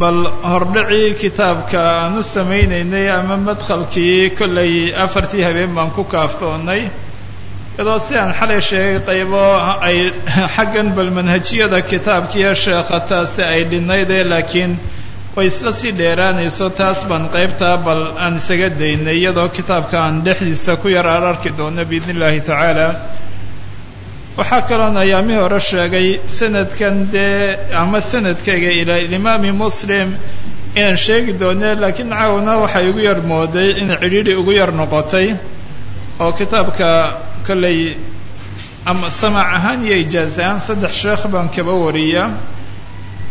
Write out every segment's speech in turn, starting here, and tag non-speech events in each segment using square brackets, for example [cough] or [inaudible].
bal hordhacii kitaabka aan u samaynaynay ama madkhalkii kollay afartii habeen baan ku kaaftoonnay iyadoo si aan xalay sheegay qaybo ay xaggan bal manhajiyada kitaabkiiyo sheekha taasi ay dhinnaydee laakiin way isla sii dheeraanayso taas baan qaybtaa bal aan isaga daynay iyadoo kitaabka aan dhexdiisa ku yar ararki doono biidn illaahi tacaala waxaa kaloon ayaamihii hore sheegay sanadkan dee ama sanadkayga ilaa imaami muslim inaan sheegi doone laakiin caawna waxay igu yar mooday in cidhiidhi ugu yar noqotay oo kitaabka kollay ama samaac ahaan iyo ijaaz ahaan saddex sheekh baan kaba wariya.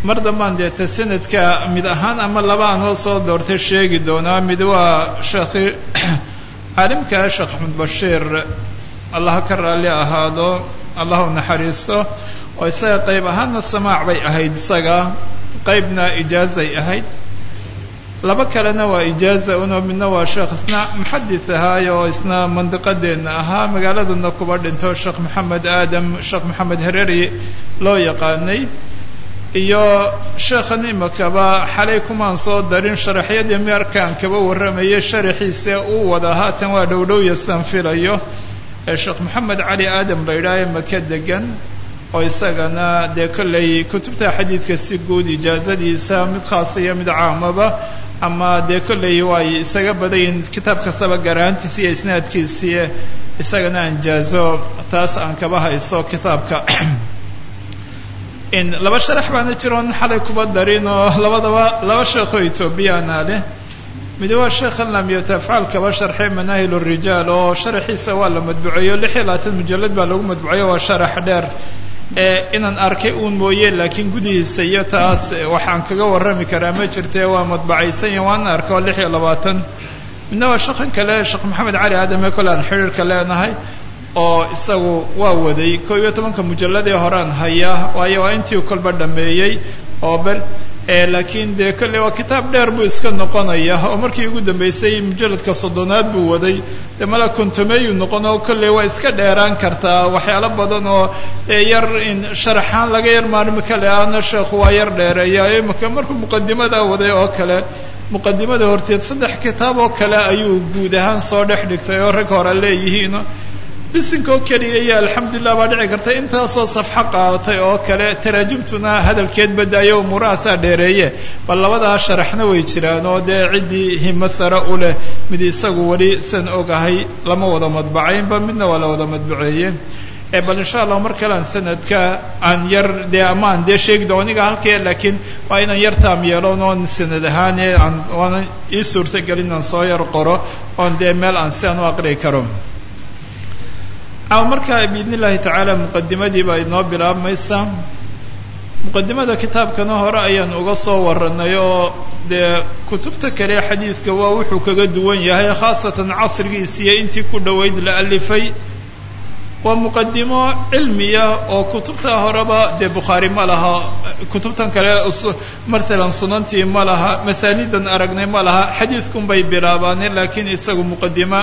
Mar dambaan deeta sanadka mid ahaan ama laba anoo soo doortay sheegi doonaa. Mid waa sheekhi [coughs] caalimka sheekh axmed bashiir allah ka raalli ahaado allah u naxariisto oo isaga qayb ahaanna samaac bay ahayd isaga qaybna ijaazay ahayd. Laba kalena waa ijaaza uno midna waa sheekh isna muxadis ahaayo oo isna mandiqadeenna ahaa magaaladana kuba dhinto sheekh maxamed aadam sheekh maxamed hereri loo yaqaanay. Iyo sheekhan imakaba xalay kumaan soo darin sharaxyadii meerkaan kaba warramayay sharaxiise uu wada haatan waa dhowdhowyasaan filayo ee sheekh maxamed cali yidhaha ee maka degan oo isagana dee kollay kutubta xadiidka si guud ijaazadiisa mid khaasa iyo mid caamaba ama dee kollay way isaga badayin kitaab kastaba garaantiisi iyo isnaadkiisii isagana aan jaazo taas aan kaba hayso kitaabka. Laba sharax baana jiroon xalay kuba darin oo labadaba laba sheekoo etoobiyana leh mid waa sheekhan lamiyota afcaal kaba sharxay manaahil rijaal oo sharaxiisa waa la madbuceeyo lix iyo labaatan mujalad baa lagu madbuceeyo waa sharax dheer. Ee inaan arkay uun mooye laakiin gudihiisa iyo taas waxaan kaga warrami karaa ma jirte waa madbacaysan iyo waana arka oo lix iyo labaatan. Midna waa sheekhan kale sheekh maxamed cali aadame kole aan xidhiirka leenahay oo isagu waa waday. Koo iyo tobanka mujalladee horean haya waayo waa intii kolba dhameeyey oo bel laakiin dee kolley waa kitaab dheer buu iska noqonaya oo markii ugu dambeysay mujalladka soddonaad buu waday. Dee mala kontomeeyu noqon oo kolley waa iska dheeraan kartaa waxyaalo badan oo yar in sharaxaan laga yar maarmi kale aana sheekhu waa yar dheereeya imaka markuu muqadimadaa waday oo kale muqadimada horteed saddex kitaab oo kale ayuu guud ahaan soo dhex dhigtay oo rag hore leeyihiin bisinka oo keliya iyo alxamdulilah baa dhici karta. Intaasoo safxo qaadatay oo kale taraajimtuna hadalkeed badaayo umuurahaasaa dheereeye. Bal labadaa sharaxna way jiraan oo dee ciddii himo sare u leh. Mid isagu weli san ogahay lama wada madbacaynba midna waa la wada madbaceeye bal insha allah mar kale aan sanadka aan yar dee ama aan dee sheegi doo aniga halkee laakiin waa inaan yar taam yeelon oon sanad ahaan aan waana ii suurtagelin aan soo yar qoro oon dee meel aan si aan u aqriyi karo markaa biidn illahi tacaala muqadimadii baa inoo bilaabmaysa. Muqadimada kitaabkana hore ayaan uga soo warranay oo dee kutubta kale xadiidka waa wuxuu kaga duwan yahay khaasatan casrigiisiiyo intii ku dhoweyd la alifay waa muqadimo cilmiya oo kutubta horeba dee bukhaari ma laha kutubtan kale mathalan sunantii ma laha masaanidan aragnay ma laha. Xadiidkun bay bilaabaaneen laakiin isagu muqadimo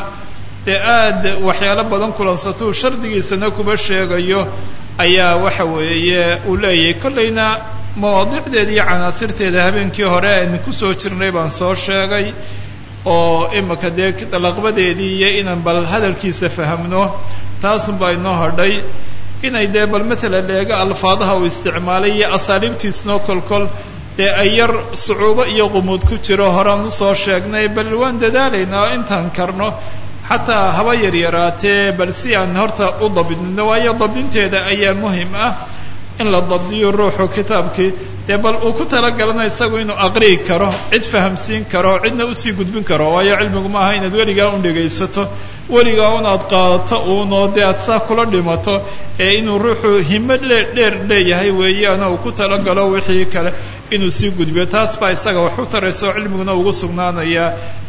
dee aad waxyaalo badan kulansatuu shardigiisana kuba sheegayo. Ayaa waxa weeye uu leeyahay kollayna mawaadiicdeeda iyo canaasirteeda habeenkii hore aynu ku soo jirnay baan soo sheegay oo imika dee laqbadeedii iyo inaan bal hadalkiisa fahamno taasun baa inoo hadhay. Inay dee bal matalan eega alfaadaha uu isticmaalay iyo asaaliibtiisnoo kolkol dee ay yar sucuubo iyo qumuud ku jiro horaan u soo sheegnay bal waan dadaalaynaa intaan karno xataa haba yaryaraatee bal si aan horta u dabdino waayo dabdinteeda ayaa muhiim ah. In la dabdiyo ruuxu kitaabkii dee bal uu ku talagalana isagu inuu aqri'i karo cid fahamsiin karo cidna u sii gudbin karo. Waayo cilmigu ma aha inaad weligaa un dhegaysato weligaa un aad qaadato uunoo dee aad saa kula dhimato ee inuu ruuxu himo lee dheer leeyahay weeyaana uu ku talagalo wixii kale inuu sii gudbiyo taas baa isaga wax u taraysa oo cilmiguna ugu sugnaanaya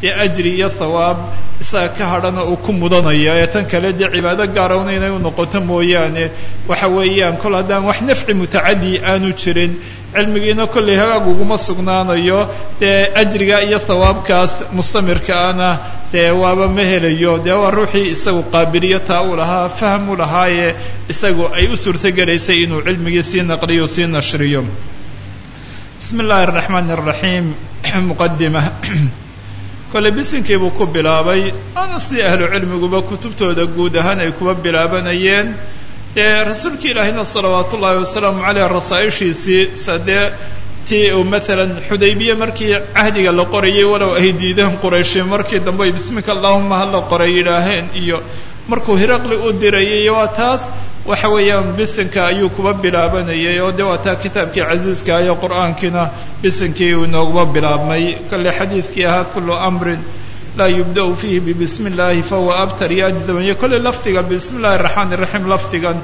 ee ajri iyo thawaab isaga ka hadhana uu ku mudanaya. Ee tan kale dee cibaado gaarowna inay u noqoto mooyaane. Waxa weeyaan kol haddaan wax nafci mutacadi aanu jirin cilmigiina kollay hagaag uguma sugnaanayo dee ajriga iyo thawaabkaas mustamirkaana dee waaba ma helayo. Dee waa ruuxii isagu qaabiliyo taa u lahaa faham u lahaaye isagu ay u suurtogelaysay inuu cilmigii sii naqliyo sii nashriyo bismi illaahi araxmaan araxiim muqadima kole bisinkii buu ku bilaabay waana sidii ahlu cilmiguba kutubtooda guud ahaan ay kuba bilaabanayeen. Dee rasuulki ilaahayna salawaatu wasalaamu caleyh rasaa-ishiisii sadee tii uu maalan xudaybiye markii cahdiga la qorayay walow ay diideen qurayshi markii dambe bismika allahuma hala qoray yidhaaheen iyo markuu hiraqli u dirayay waa taas waxa weeyaan bisinka ayuu kuba bilaabanayay oo de waa taa kitaabkii casiiska iyo qur'aankiina bisinkii uu inooguma bilaabmay. Kale xadiidkii ahaa kullu amrin laa yubda-u fiihi bibismi illaahi fahuwa abtar iyo ajdam iyo kolley lafdiga bismi illahi araxmaan iraxiim lafdigan.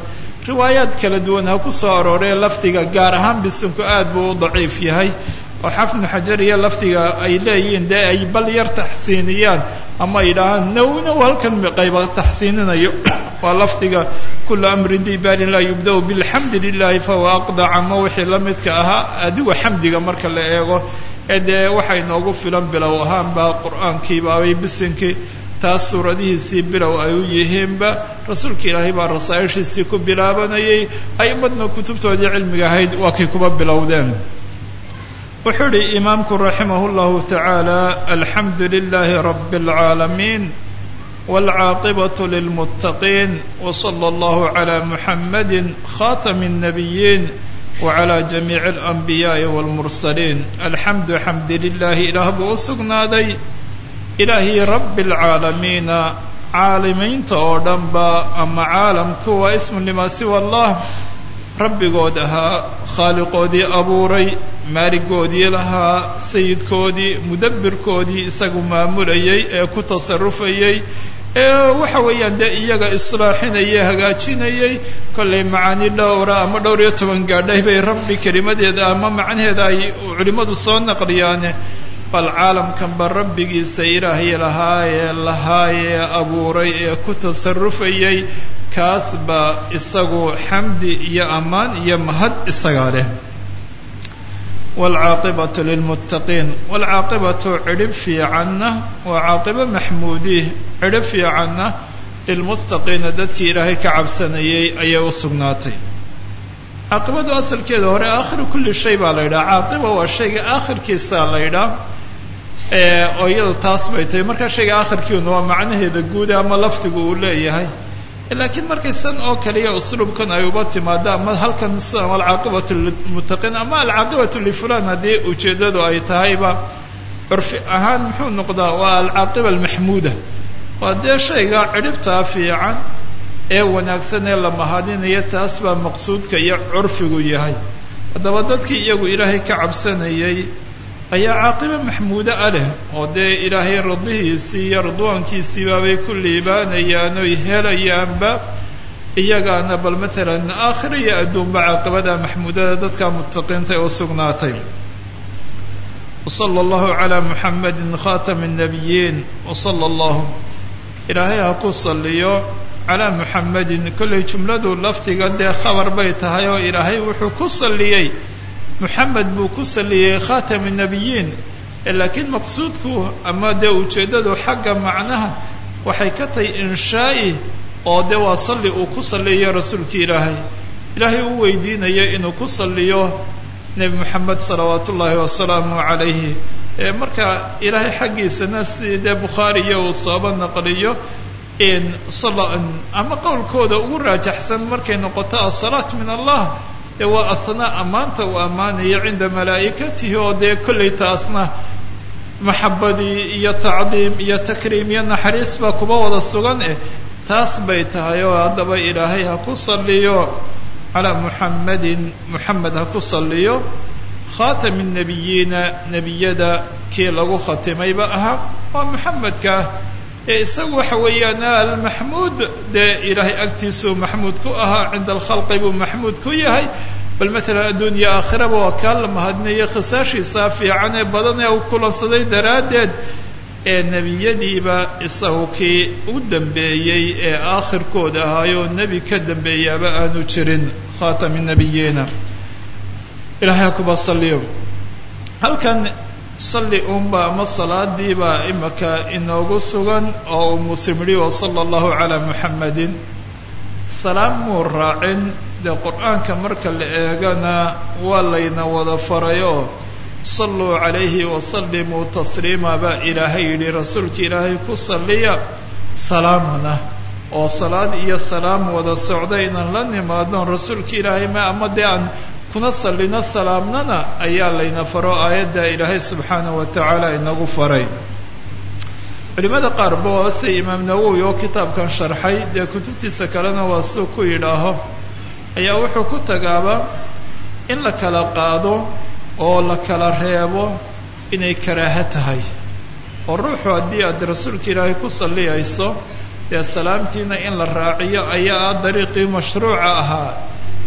Riwaayaad kala duwan ha ku soo arooree lafdiga gaar ahaan bisinku aad buu u daciif yahay oo xafnu xajar iyo lafdiga ay leeyihiin dee ay bal yar taxsiiniyaan ama ay idhaahaan nawna halkan qayba taxsiininayo. [coughs] Waa lafdiga kula amrin dibaarin laa yubda-u bilxamdi lilahi fahuwa aqdac ama wixii la midka ahaa adigu xamdiga marka la eego ee dee waxay noogu filan bilow ahaanba qur'aankiibaabay bisinkii taas suuradihiisii bilow ay u yihiinba rasuulka ilaahay baa rasaa-ishiisii ku bilaabanayay a'imadna kutubtoodii cilmiga ahayd waa kay kuba bilowdeen wuxuu idhi imaamku raximah اllahu tacaala alxamdu lilahi rabi اlcaalamiin wاlcaaqibaة lilmuttaqiin wslى اllahu عlى muxamadi khatami الnabiyiin wعlى jamiiع اlanbiyaaءi wاlmursaliin alxamdu xamdi lilahi ilaah buu u sugnaaday ilaahii rabi اlcaalamiina caalimiinta oo dhanba ama caalamku waa ismu lima siwa allah rabbigood ahaa khaaliqoodii abuuray maaligoodii lahaa sayidkoodii mudabbirkoodii isagu maamulayay ee ku tasarufayay ee waxa weeyaan dee iyaga islaaxinayay hagaajinayay kollay macaani dhowra ama dhowr iyo toban gaadhay bay rabbi kelimadeeda ama macnaheeda ay culimmadu soo naqliyaane bal caalamkanba rabbigiisa ilaahay lahaa ee lahaa ee abuuray ee ku tasarufayay kaas baa isagu xamdi iyo ammaan iyo mahad isagaa leh. Waalcaaqibatu lilmuttaqiin waalcaaqibatu cidhib fiicanna waa caaqibo maxmuudih cidhib fiicanna lilmuttaqiina dadkii ilaahay ka cabsanayay ayay u sugnaatay. Caaqibadu asalkeeda hore aakhiru kulli shay baa la yidhaha. Caaqiba waa shayga aakhirkiisaa la yidhaha oo iyadu taas bay tahay. Markaa shayga aakhirkiina waa macnaheeda guuda ama lafdigu uu leeyahay laakiin markay san oo kaliya usluubkan ay uba timaado ama halkan alcaaqibatu lilmuttaqiin ama alcaaqibatu lifulan haddii ujeeddadu ay tahayba curfi ahaan muxuu noqdaa waa alcaaqiba almaxmuuda. Waa dee shayga cidhibtaa fiican ee wanaagsan ee la mahadinayo taas baa maqsuudka iyo curfigu yahay. Haddaba dadkii iyagu ilaahay ka cabsanayay ayaa caaqiba maxmuuda a leh oo dee ilaahay radihiisii iyo ridwaankiisiibaabay ku liibaanayaan oy helayaanba iyagaana bal matalan aakhira iyo adduunba caaqibada maxmuudada dadka muttaqiinta ee u sugnaatay. Wasala allahu calaa muxamadi khatami الnabiyiin wasala allahu ilaahay ha ku saliyo calaa muxamedin kollay jumladu lafdiga dee khabar bay tahay oo ilaahay wuxuu ku saliyey muxamed buu ku saliyey khatami nabiyiin. Laakiin maqsuudku ama dee ujeeddadu xagga macnaha waxay ka tahay inshaa'i oo dee waa salli uu ku saliyayo rasuulka ilaahay. Ilaahay u weydiinayo inuu ku saliyo nebi moxamed salawaatu ullaahi wasalaamu calayhi marka ilaahay xaggiisana si dee bukhaariyo uu sooba naqliyo ama qowlkooda ugu raajaxsan markay noqoto asalaat min allah dee waa ahnaa ammaanta uu ammaanayo cinda malaa'ikatihi oo dee kollay taasna maxabadii iyo tacdiim iyo takriim iyo naxariis baa kuba wada sugan eh. Taas bay tahay oo haddaba ilaahay ha ku saliyo calaa muxammadin muxamed ha ku saliyo khaatami nebiyiina nebiyada kii lagu khatimayba ahaa waa muxamedka ee isagu waxa weeyaan almaxmuud dee ilaahay agtiisuu maxmuud ku ahaa cinda alkhalqi buu maxmuud ku yahay. Bal matalan adduunya aakhiraba waa kaa la mahadinayo khisaashiisaa fiican ee badan ee uu kulansaday daraaddeed. Ee nebiyadiiba isagu u dambeeyey ee aakhirkooda ahaayoo nebi ka dambeeyaaba aanu jirin khaatami nebiyiina ilahay ha kuba saliyo halkan salli uunba ama salaadiibaa imaka inoogu sugan oo uu wa sala allahu calaa muxammadin salaam muu raacin dee qur'aanka marka la eegana waa layna wada faray oo saluu calayhi wasalimuu tasliima baa ilaahay yidhi rasuulka ilaahay ku salliya salaamana oo salaad iyo salaam wada socda inaan la nimaadnoon rasuulka ilaahay ma ama dee aan kuna sallino salaamnana ayaa layna faro aayadda ilaahay subxaanahu wa tacaala inagu faray. Culimada qaarba waa sida imaam nawowi oo kitaabkan sharxay dee kutubtiisa kalena waa suu ku yidhaaho ayaa wuxuu ku tagaaba in la kala qaado oo la kala reebo inay karaaho tahay. Oo ruuxu haddii aad rasuulka ilaahay ku salliyayso dee salaamtiina in la raaciyo ayaa ah dariiqii mashruuca ahaa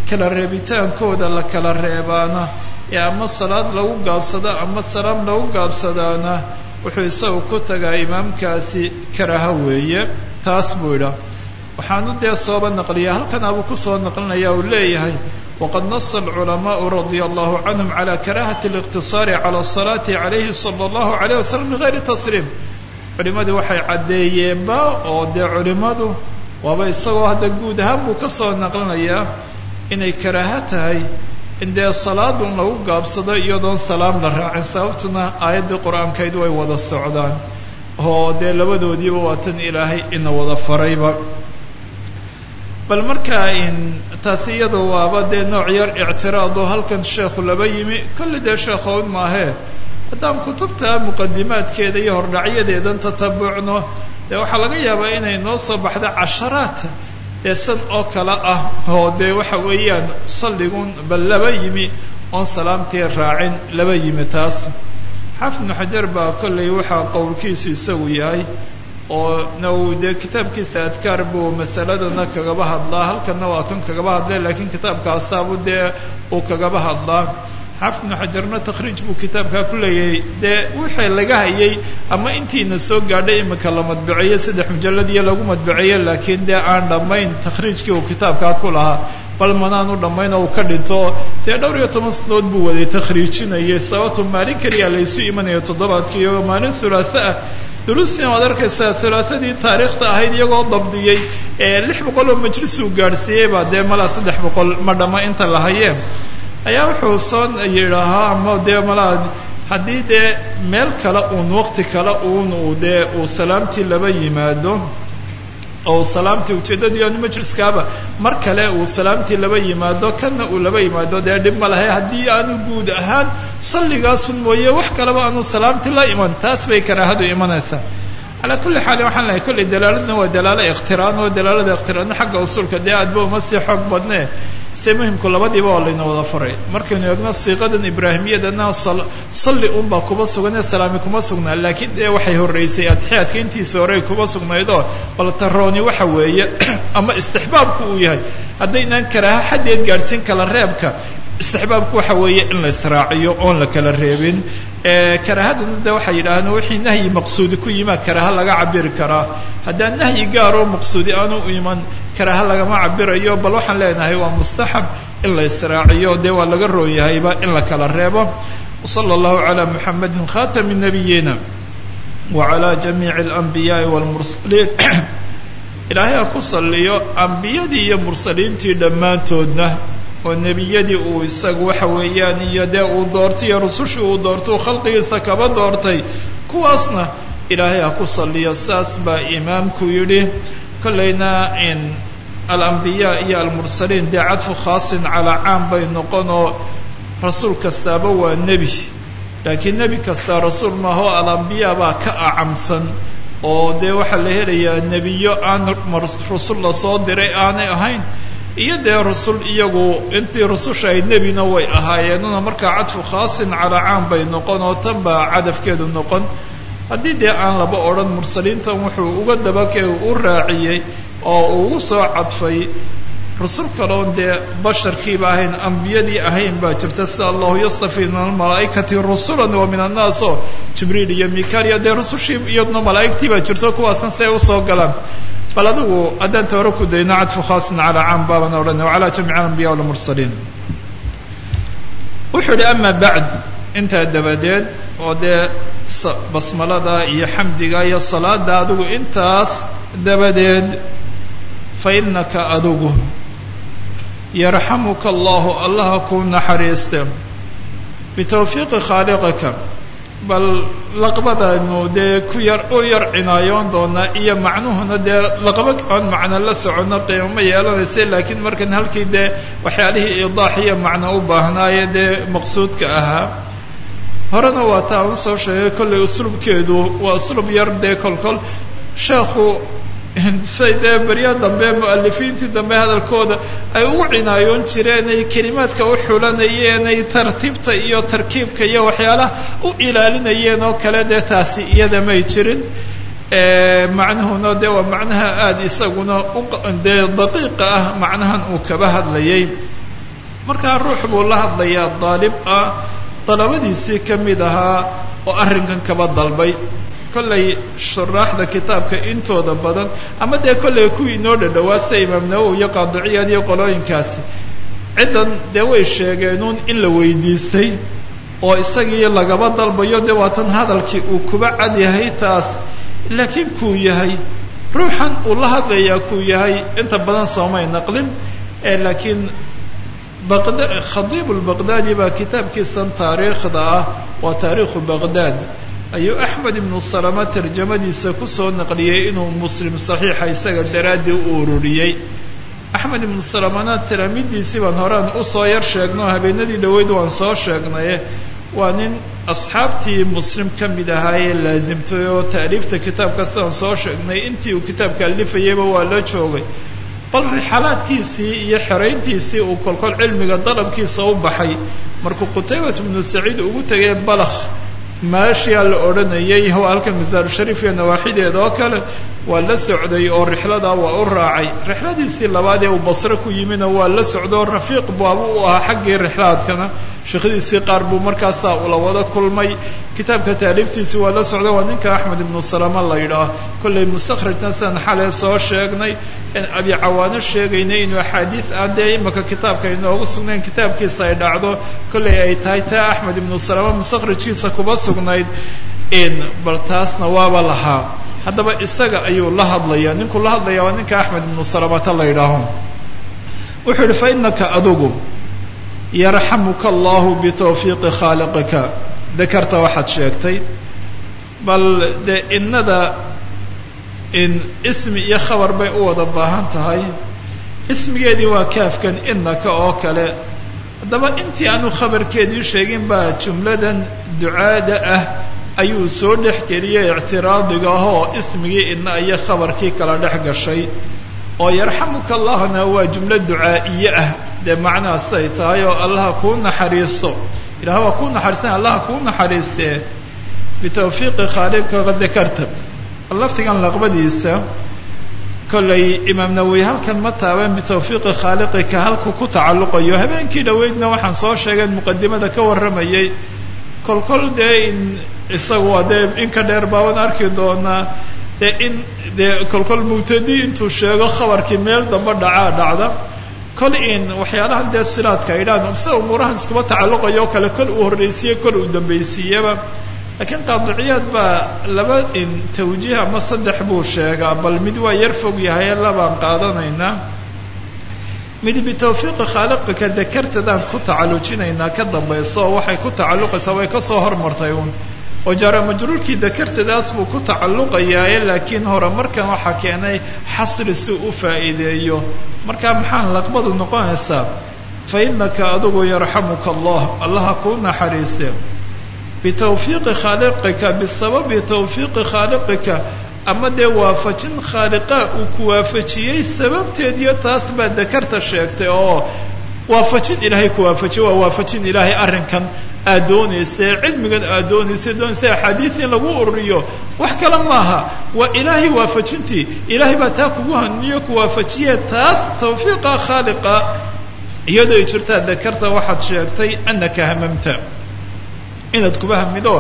kala reebitaankooda la kala reebaana. Ee ama salaad lagu gaabsado ama salaam lagu gaabsadaana wuxuu isagu ku tagaa imaamkaasi karaaho weeye. Taas buu idhaa waxaanu dee sooba naqliya halkan abuu ku soo naqlinaya uu leeyahay waqad nasa alculamaau radia allahu canhum cala karahati اliqtisaari cala asalaati calayhi sala allahu alayh wasalam bigayri tasliim culimadii waxay caddeeyeenba oo dee culimadu waaba isagoo hadda guud ahaan buu ka soo naqlinayaa inay karaaho tahay in dee salaadun lagu gaabsado iyadoon salaam la raacin. Sababtuna aayaddii qur'aankayd way wada socdaan. Oo dee labadoodiiba waa tan ilaahay ina wada farayba. Bal markaa in taasi iyada waaba dee nooc yar ictiraad halkan sheekhu laba yimi kolle dee sheekhown maahee haddaan kutubta muqadimaadkeeda iyo hordhacyadeedan tatabucno dee waxaa laga yaabaa inay noo soo baxda casharaat san oo kale ah oo dee waxa weeyaan salligun bal laba yimi oon salaamtii raacin laba yimi taas. Xaafid ibnu xajar baa kollay waxaa qowlkiisu isagu yahay oo nawowi dee kitaabkiisa adkaar buu masaladana kagaba hadlaa halkanna waa kan kagaba hadlay laakiin kitaabkaasaabu dee uu kagaba hadlaa xaafid ibnu xajarna takhriij buu kitaabkaa ku leeyahay dee wixii laga hayay ama intiina soo gaadhay imika la madbaceeye saddex mujalad iyo lagu madbaceeye laakiin dee aan dhammayn takhriijkii uu kitaabkaa ku lahaa. Bal manaan u dhammayn oo uu ka dhinto dee dhowr iyo toban sanood buu waday takhriijinayay. Sababto maalin keliya laysu imanayo toddobaadkii iyagoo maalin hulaatha ah. Duruustina waad arkaysaa hulaatadii taariikhta ahayd iyagoo dabdiyey ee lix boqol oo majlis uu gaadhsiiyey baa dee malaa saddex boqol ma dhamma inta la hayee ayaa wuxuu soo yidhaahaa ama dee malaa haddii dee meel kale uun waqti kale uun uu dee uu salaamtii laba yimaado oo salaamtii ujeeddadii majliskaaba mar kale uu salaamtii laba yimaado kanna uu laba yimaado dee dhib ma lahay haddii aanu guud ahaan salligaasun mooye wax kaleba aanu salaamtii la iman taas bay karaahadu imanaysaa. Calaa kulli xaalin waxaan lehay kollay dalaaladna waa dalaalo ikhtiraan oo dalaalada ikhtiraanna xagga usuulka dee aadba uma sii xoog badnee se muhimku labadiiba waa layna wada faray. Markaynu eegno siiqadan ibraahimiyadana salli unbaa kuba sugan ee salaami kuma sugnaa. Laakiin dee waxay horreysay atixiyaadka intiisa horey kuba sugnaydoo bal tarooni waxa weeye [clears throat] ama istixbaabku uu yahay. Haddaynaan karaaha xaddeed gaadhsiin kala reebka istixbaabku waxa weeye in la israaciyo oon la kala reebin. Karaahadana de waxay yidhaahdeen wixii nahyi maqsuudi ku yimaa karaaha laga cabiri karaa haddaan nahyi gaaroo maqsuudi aanu iman karaaha lagama cabirayo bal waxaan leenahay waa mustaxab in la israaciyo dee waa laga roon yahayba in la kala reebo. Wsala allahu calaa muxamedin khatami nabiyina wacalaa jamiici alanbiyaai waalmursaliin [clears throat] ilaahay ha ku salliyo ambiyadii iyo mursaliintii dhammaantoodna oo nebiyadii uu isagu waxa weeyaan iyo dee uu doortay iyo rusushii uu doortay uu khalqigiisa kaba doortay kuwaasna ilaahay ha ku salliyo. Saas baa imaamku yidhi kollayna in alambiyaa iyo almursaliin dee cadfu khaasin calaa caam bay noqon oo rasuul kastaaba waa nebi. Laakiin nebi kastaa rasuul maaho alambiyaa baa ka acamsan oo dee waxaa la helayaa nebiyo aan rusul la soo diray aanay ahayn iyo dee rusul iyagu intii rususha ay nebina way ahaayeenuna markaa cadfu khaasin calaa caam bay noqon oo tan baa cadafkeedu noqon. Haddii dee aan laba odhan mursaliintan wuxuu uga dabake u raaciyey oo ugu soo cadfay rusul kaloon dee basharkiiba ahayn ambiyadii ahayn baa jirta sida allahu yastafi min almalaa'ikati rusulan wa min annaas oo jibriil iyo mikael iyo dee rusushii iyaduna malaa'igtii baa jirto kuwaasna si ay u soo galaan bal adigu haddaan ta hore ku dayno cadfu khaasin calaa caam baaban odhanay wacalaa jamiic alambiya walmursaliin wuxuu yihi ama bacd intaa dabadeed oo dee basmalada iyo xamdiga iyo salaada adigu intaas dabadeed fa inaka adigu yarxamuka allahu allaha kuu naxariiste. Bitawfiiqi khaaliqika bal laqbadaynu dee ku yar u yar cinaayoon doonaa iyo macnuhuna dee laqba aan macno la socono qiimo ma yeelanaysa laakiin markan halkii dee waxyaalihii idaax iyo macno u baahnaaye dee maqsuudka ahaa. Horena waa taa un soo sheegay kollay uslubkeedu waa uslub yar dee kolkol. Sheekhu dee berya dambe mu'alifiintii dambe hadalkooda ay ugu cinaayoon jireen ay kelimaadka u xulanayeen ay tartiibta iyo tarkiibka iyo waxyaalaha u ilaalinayeen oo kale dee taasi iyada may jirin. Macnuhuna dee waa macnaha aada isaguna udee daqiiqa ah macnahan uu kaba hadlayay. Markaa ruux buu la hadlayaa daalib ah dalabadiisii ka mid ahaa oo arrinkan kaba dalbay kollay shuraaxda kitaabka intooda badan ama dee kollay kuwii inoo dhadhawaa sida imaam nawowi iyo qaadiciyaad iyo qolooyinkaasi. Ciddan dee way sheegeenuun in la weydiistay oo isagii lagaba dalbayo dee waatan hadalkii uu kuba cad yahay taas. Laakiin kuu yahay ruuxan uu la hadlayaa kuu yahay inta badan soomay naqlin laakiin khadiib lbaqdaadi baa kitaabkiisan taariikhda ah waa taariikhu baqdaad ayuu axmed ibnu salama tarjamadiisa ku soo naqliyey inuu muslim saxiixa isaga daraaddii u ururiyey. Axmed ibnu salamana talaamidiisii baan horaan u soo yar sheegno habeenadii dhaweyd waan soo sheegnaye waa nin asxaabtii muslim ka mid ahaayee laasimtay oo taaliifta kitaabka sidaan soo sheegnay intii uu kitaabka alifayeyba waa la joogay. Bal rixalaadkiisii iyo xerayntiisii uu kolkol cilmiga dalabkiisa u baxay. Markuu qutaybat ibnu saciid ugu tegay balakh maashiyaa la odhanayay waa masaarushariif iyo nawaaxideeda oo kale waa la socday oo rixladaa waa u raacay. Rixladiisii labaad ee uu basre ku yimina waa la socday oo rafiiq baabu u ahaa xaggii rixlaadkana. Sheekhadiisii qaar buu markaasaa ula wada kulmay. Kitaabka taaliiftiisii waa la socday waa ninka axmed ibnu salama la yidhaah. Kollay mustakhrajna sidaan xalee soo sheegnay abi cawaano sheegaynay inuu axaadiis aan imaka kitaabka inoogu sugnayn kitaabkiisa ay dhacdo kollay ay tahay taa axmed ibnu salama mustakhrajkiisa kuba sugnayd bal taasna waaba lahaa. Haddaba isaga ayuu la hadlaya ninkuu la hadlaya waa ninka axmed ibnu salamata la yidhaaho. Wuxuu yihi fa inaka adugu yarxamuka allahu bitawfiiqi khaaliqika. Dakarta waxaad sheegtay bal dee innada in ismi iyo khabar bay u wada baahan tahay. Ismigeedii waa kaafkan inaka oo kale. Haddaba intii aanu khabarkeedii sheegin baa jumladan ducaada ah. Ayuu soo dhex geliyey ictiraadiga ah oo ismigii ina iyo khabarkii kala dhex gashay. Oo yarxamuka allahna waa jumlo ducaa'iye ah. Dee macnahaas ay tahay oo allaha kuu naxariisto ilaah waa kuu naxariistan allaha kuu naxariistee. Bitawfiiqi khaaliqika dakarta laftigan laqbadiisa kollay imaam nawowi halkan ma taaban bitawfiiqi khaaliqika halku ku tacalluqayo. Habeenkii dhaweydna waxaan soo sheegay muqadimada ka warramayay. Kolkol dee in isagu waa dee in ka dheer baaban arki doonaa. Dee in dee kolkol mubtadi intuu sheego khabarkii meel damba dhacaa dhacda. Kol in waxyaalahan dee silaadka idhaan sida umuurahan iskuma tacalluqayo o kale kol uu horreysiiye kol uu dambaysiiyeba laakiin qaadiciyaad baa laba in tawjiih ama saddex buu sheegaa bal mid waa yar fog yahay labaan qaadanaynaa mid bitawfiiqi khaaliqika dakartadaan ku tacallujinaynaa ka dambayso oo waxay ku tacalluqaysaa way ka soo hormartay uun. Oo jaara majruurkii dakartadaas buu ku tacalluqayaaye laakiin hore markan waxaa keenay xasri si u faa'iideeyo. Markaa maxaan laqbadu noqonaysaa? Fa inaka adigu yarxamuka allah allaha kuu naxariiste bitawfiiqi khaaliqika bisababi tawfiiqi khaaliqika ama dee waafajin khaaliqaa uu ku waafajiyey sababteed iyo taas baa dakarta sheegtay oo waafajin ilaahay ku waafajiye waa waafajin ilaahay arrinkan aad doonaysa cilmigan aad doonaysa doonaysa axaadiis in lagu ururiyo wax kale maaha waa ilaahay waafajintii ilaahay baa taa kugu haniyo ku waafajiye taas tawfiiqa inaad kuba hamido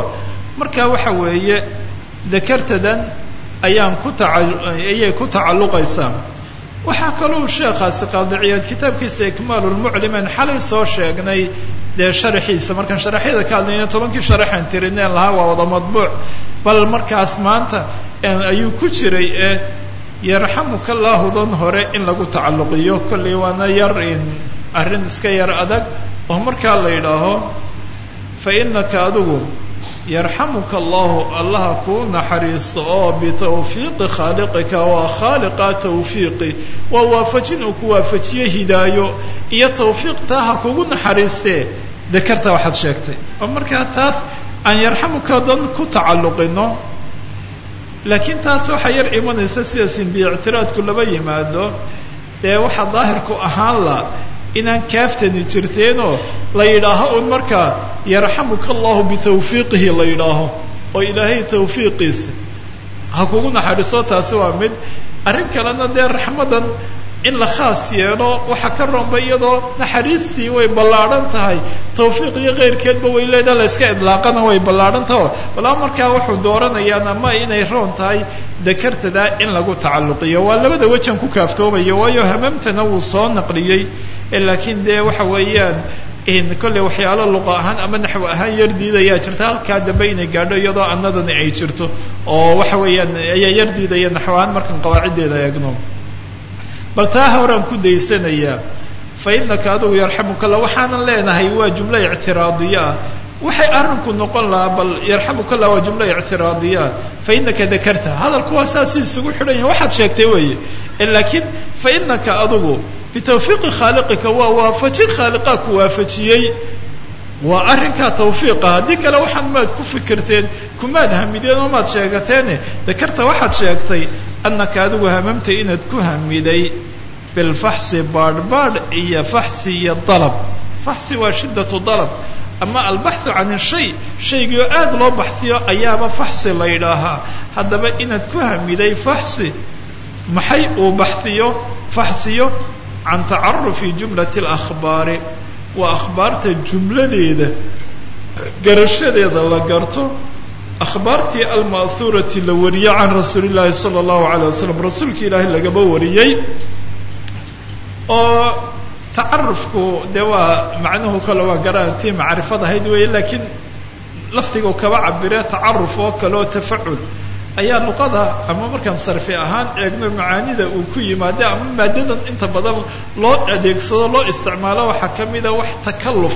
marka waxa weeye dakartadan ayaan ku taayay ku tacalluqaysaa waxaa kalou sheekhaasi qaadiciyaad kitaabkiisa ikmaalulmuclimen xalay soo sheegnay dee sharaxiisa markaan sharaxyada ka hadlayna tobankii sharaxaan tirineen lahaa waa wada madbuuc bal markaas maanta ayuu ku jiray ee yarxamuka laahudan hore in lagu tacalluqiyo. Kollay waana yar in arrin iska yar adag oo markaa la yidhaaho fa inaka adigu yarxamuka allahu allaha kuu naxariisto oo bitawfiiqi khaaliqika waa khaaliqa tawfiiqi waa waafajin uu ku waafajiye hidaayo iyo tawfiiq taa ha kugu naxariistee dakarta waxaad sheegtay oo markaa taas aan yarxamuka dan ku tacalluqino laakiin taas waxaa yar imanaysa sida sindi ictiraadku laba yimaado dee waxaa daahirku ahaan la inaan kaaftani jirteenoo la yidhaaho un markaa yarxamuka allahu bitawfiiqihi la yidhaaho. Oo ilaahay tawfiiqiisa ha kugu naxariiso taasi waa mid arrin kalena dee raxmadan in la khaas yeelo waxaa ka roonba iyadoo naxariistii way ballaadhan tahay. Tawfiiq iyo keyrkeedba way leedaha la iska idlaaqana way ballaadhan taho walaa markaa wuxuu dooranayaan ama inay roon tahay dakartada in lagu tacalluqiyo. Waa labada wejan ku kaaftoomayo waayo hamamtana wuu soo naqliyey. Laakiin dee waxa weeyaan kolley waxyaalo luqa ahaan ama naxw ahaan yar diidayaa jirta. Halkaa dambe inay gaadho iyadoo annadani ay jirto. Oo waxa weeyaan ayaa yar diidaya naxw ahaan markaan qawaaciddeeda eegno bal taa horaan ku daysanayaa fa inaka adigu yarxamuka la waxaanan leenahay waa jumlo ictiraadiya ah. Waxay arrinku noqon lahaa bal yarxamuka la waa jumlo ictiraadiya ah. Fa inaka dakarta. Hadalku waa saasuu isugu xidhan yahay. Waxaad sheegtay weeye. Laakiin fa inaka adigu bitawfiiqi khaaliqika waa waafajin khaaliqaa ku waafajiyey. Waa arrinkaa tawfiiqa. Haddii kale waxaan maad ku fikirteen kumaad hamideen oo maad sheegateene. Dakarta waxaad sheegtay annaka adigu hamamta inaad ku hamiday bilfaxsi baadhbaadh iyo faxsi iyo dalab faxsi waa shiddatu dalab ama albaxthu can shay shaygii oo aada loo baxsiyo ayaaba faxsi la yidhaahaa haddaba inaad ku hamiday faxsi maxay uu baxsiyo faxsiyo can tacarufi jumlati alakhbaari waa akhbaarta jumladeeda garashadeeda la garto akhbaartii alma'huurati la wariye can rasuuli llaahi sala allahu alayh wasalam rasuulka ilaahay lagaba wariyey. Oo tacarufku dee waa macnuhu kale waa garantii macrifad ahayd weeye laakiin lafdigu kaba cabire tacaruf oo kale oo tafacul ayaa luqada ama markaan sarfi ahaan eegno macaanida uu ku yimaada ama maadadan inta badan loo adeegsado loo isticmaalo waxaa ka mida wax takalluf.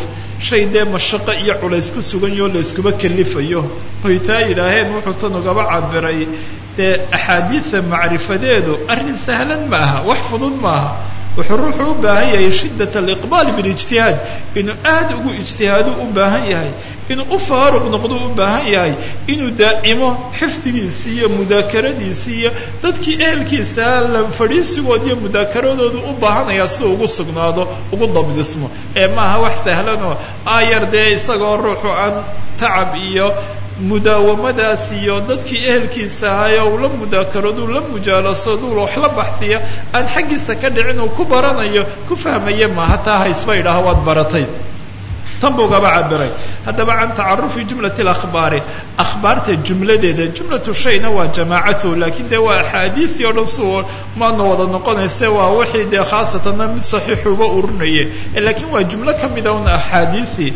Shay dee mashaqo iyo culays ku sugan yao la iskuba kalifayo oy taa yidhaaheen wuxuu tan ugaba cabiray dee axaadiida macrifadeedu arrin sahlan ma aha wax fudud maaha wuxuu ruuxu u baahan yahay shiddat aliqbaal bilijtihaad inuu aada ugu ijtihaadu u baahan yahay. Inuu u faaruq noqdo u baahan yahay. Inuu daa'imo xifdigiisii iyo mudaakaradiisii iyo dadkii ehelkiisa la fadhiisigood iyo mudaakeradoodu u baahanaya si ugu sugnaado ugu dabdismo ee maaha wax sahlanoo aayar dee isagoo ruuxu aan tacab iyo mudaawamadaas iyo dadkii ehelkiisa ahaayoo uu la mudaakaradu la mujaalasadu wax la baxsiya aan xaggiisa ka dhicin uu ku baranayo ku fahmaye maaha taa haysba idhaaha waad baratay. Tan buu gaba cabiray haddaba can tacarufi jumlati alakhbaari akhbaarta jumladeeda jumlatu shayna waa jamaacatu laakiin dee waa axaadiisii o dhan si maadna wada noqonayse waa wixii dee khaasatanna mid saxiixuuba urinaye laakiin waa jumlo ka mida un axaadiisii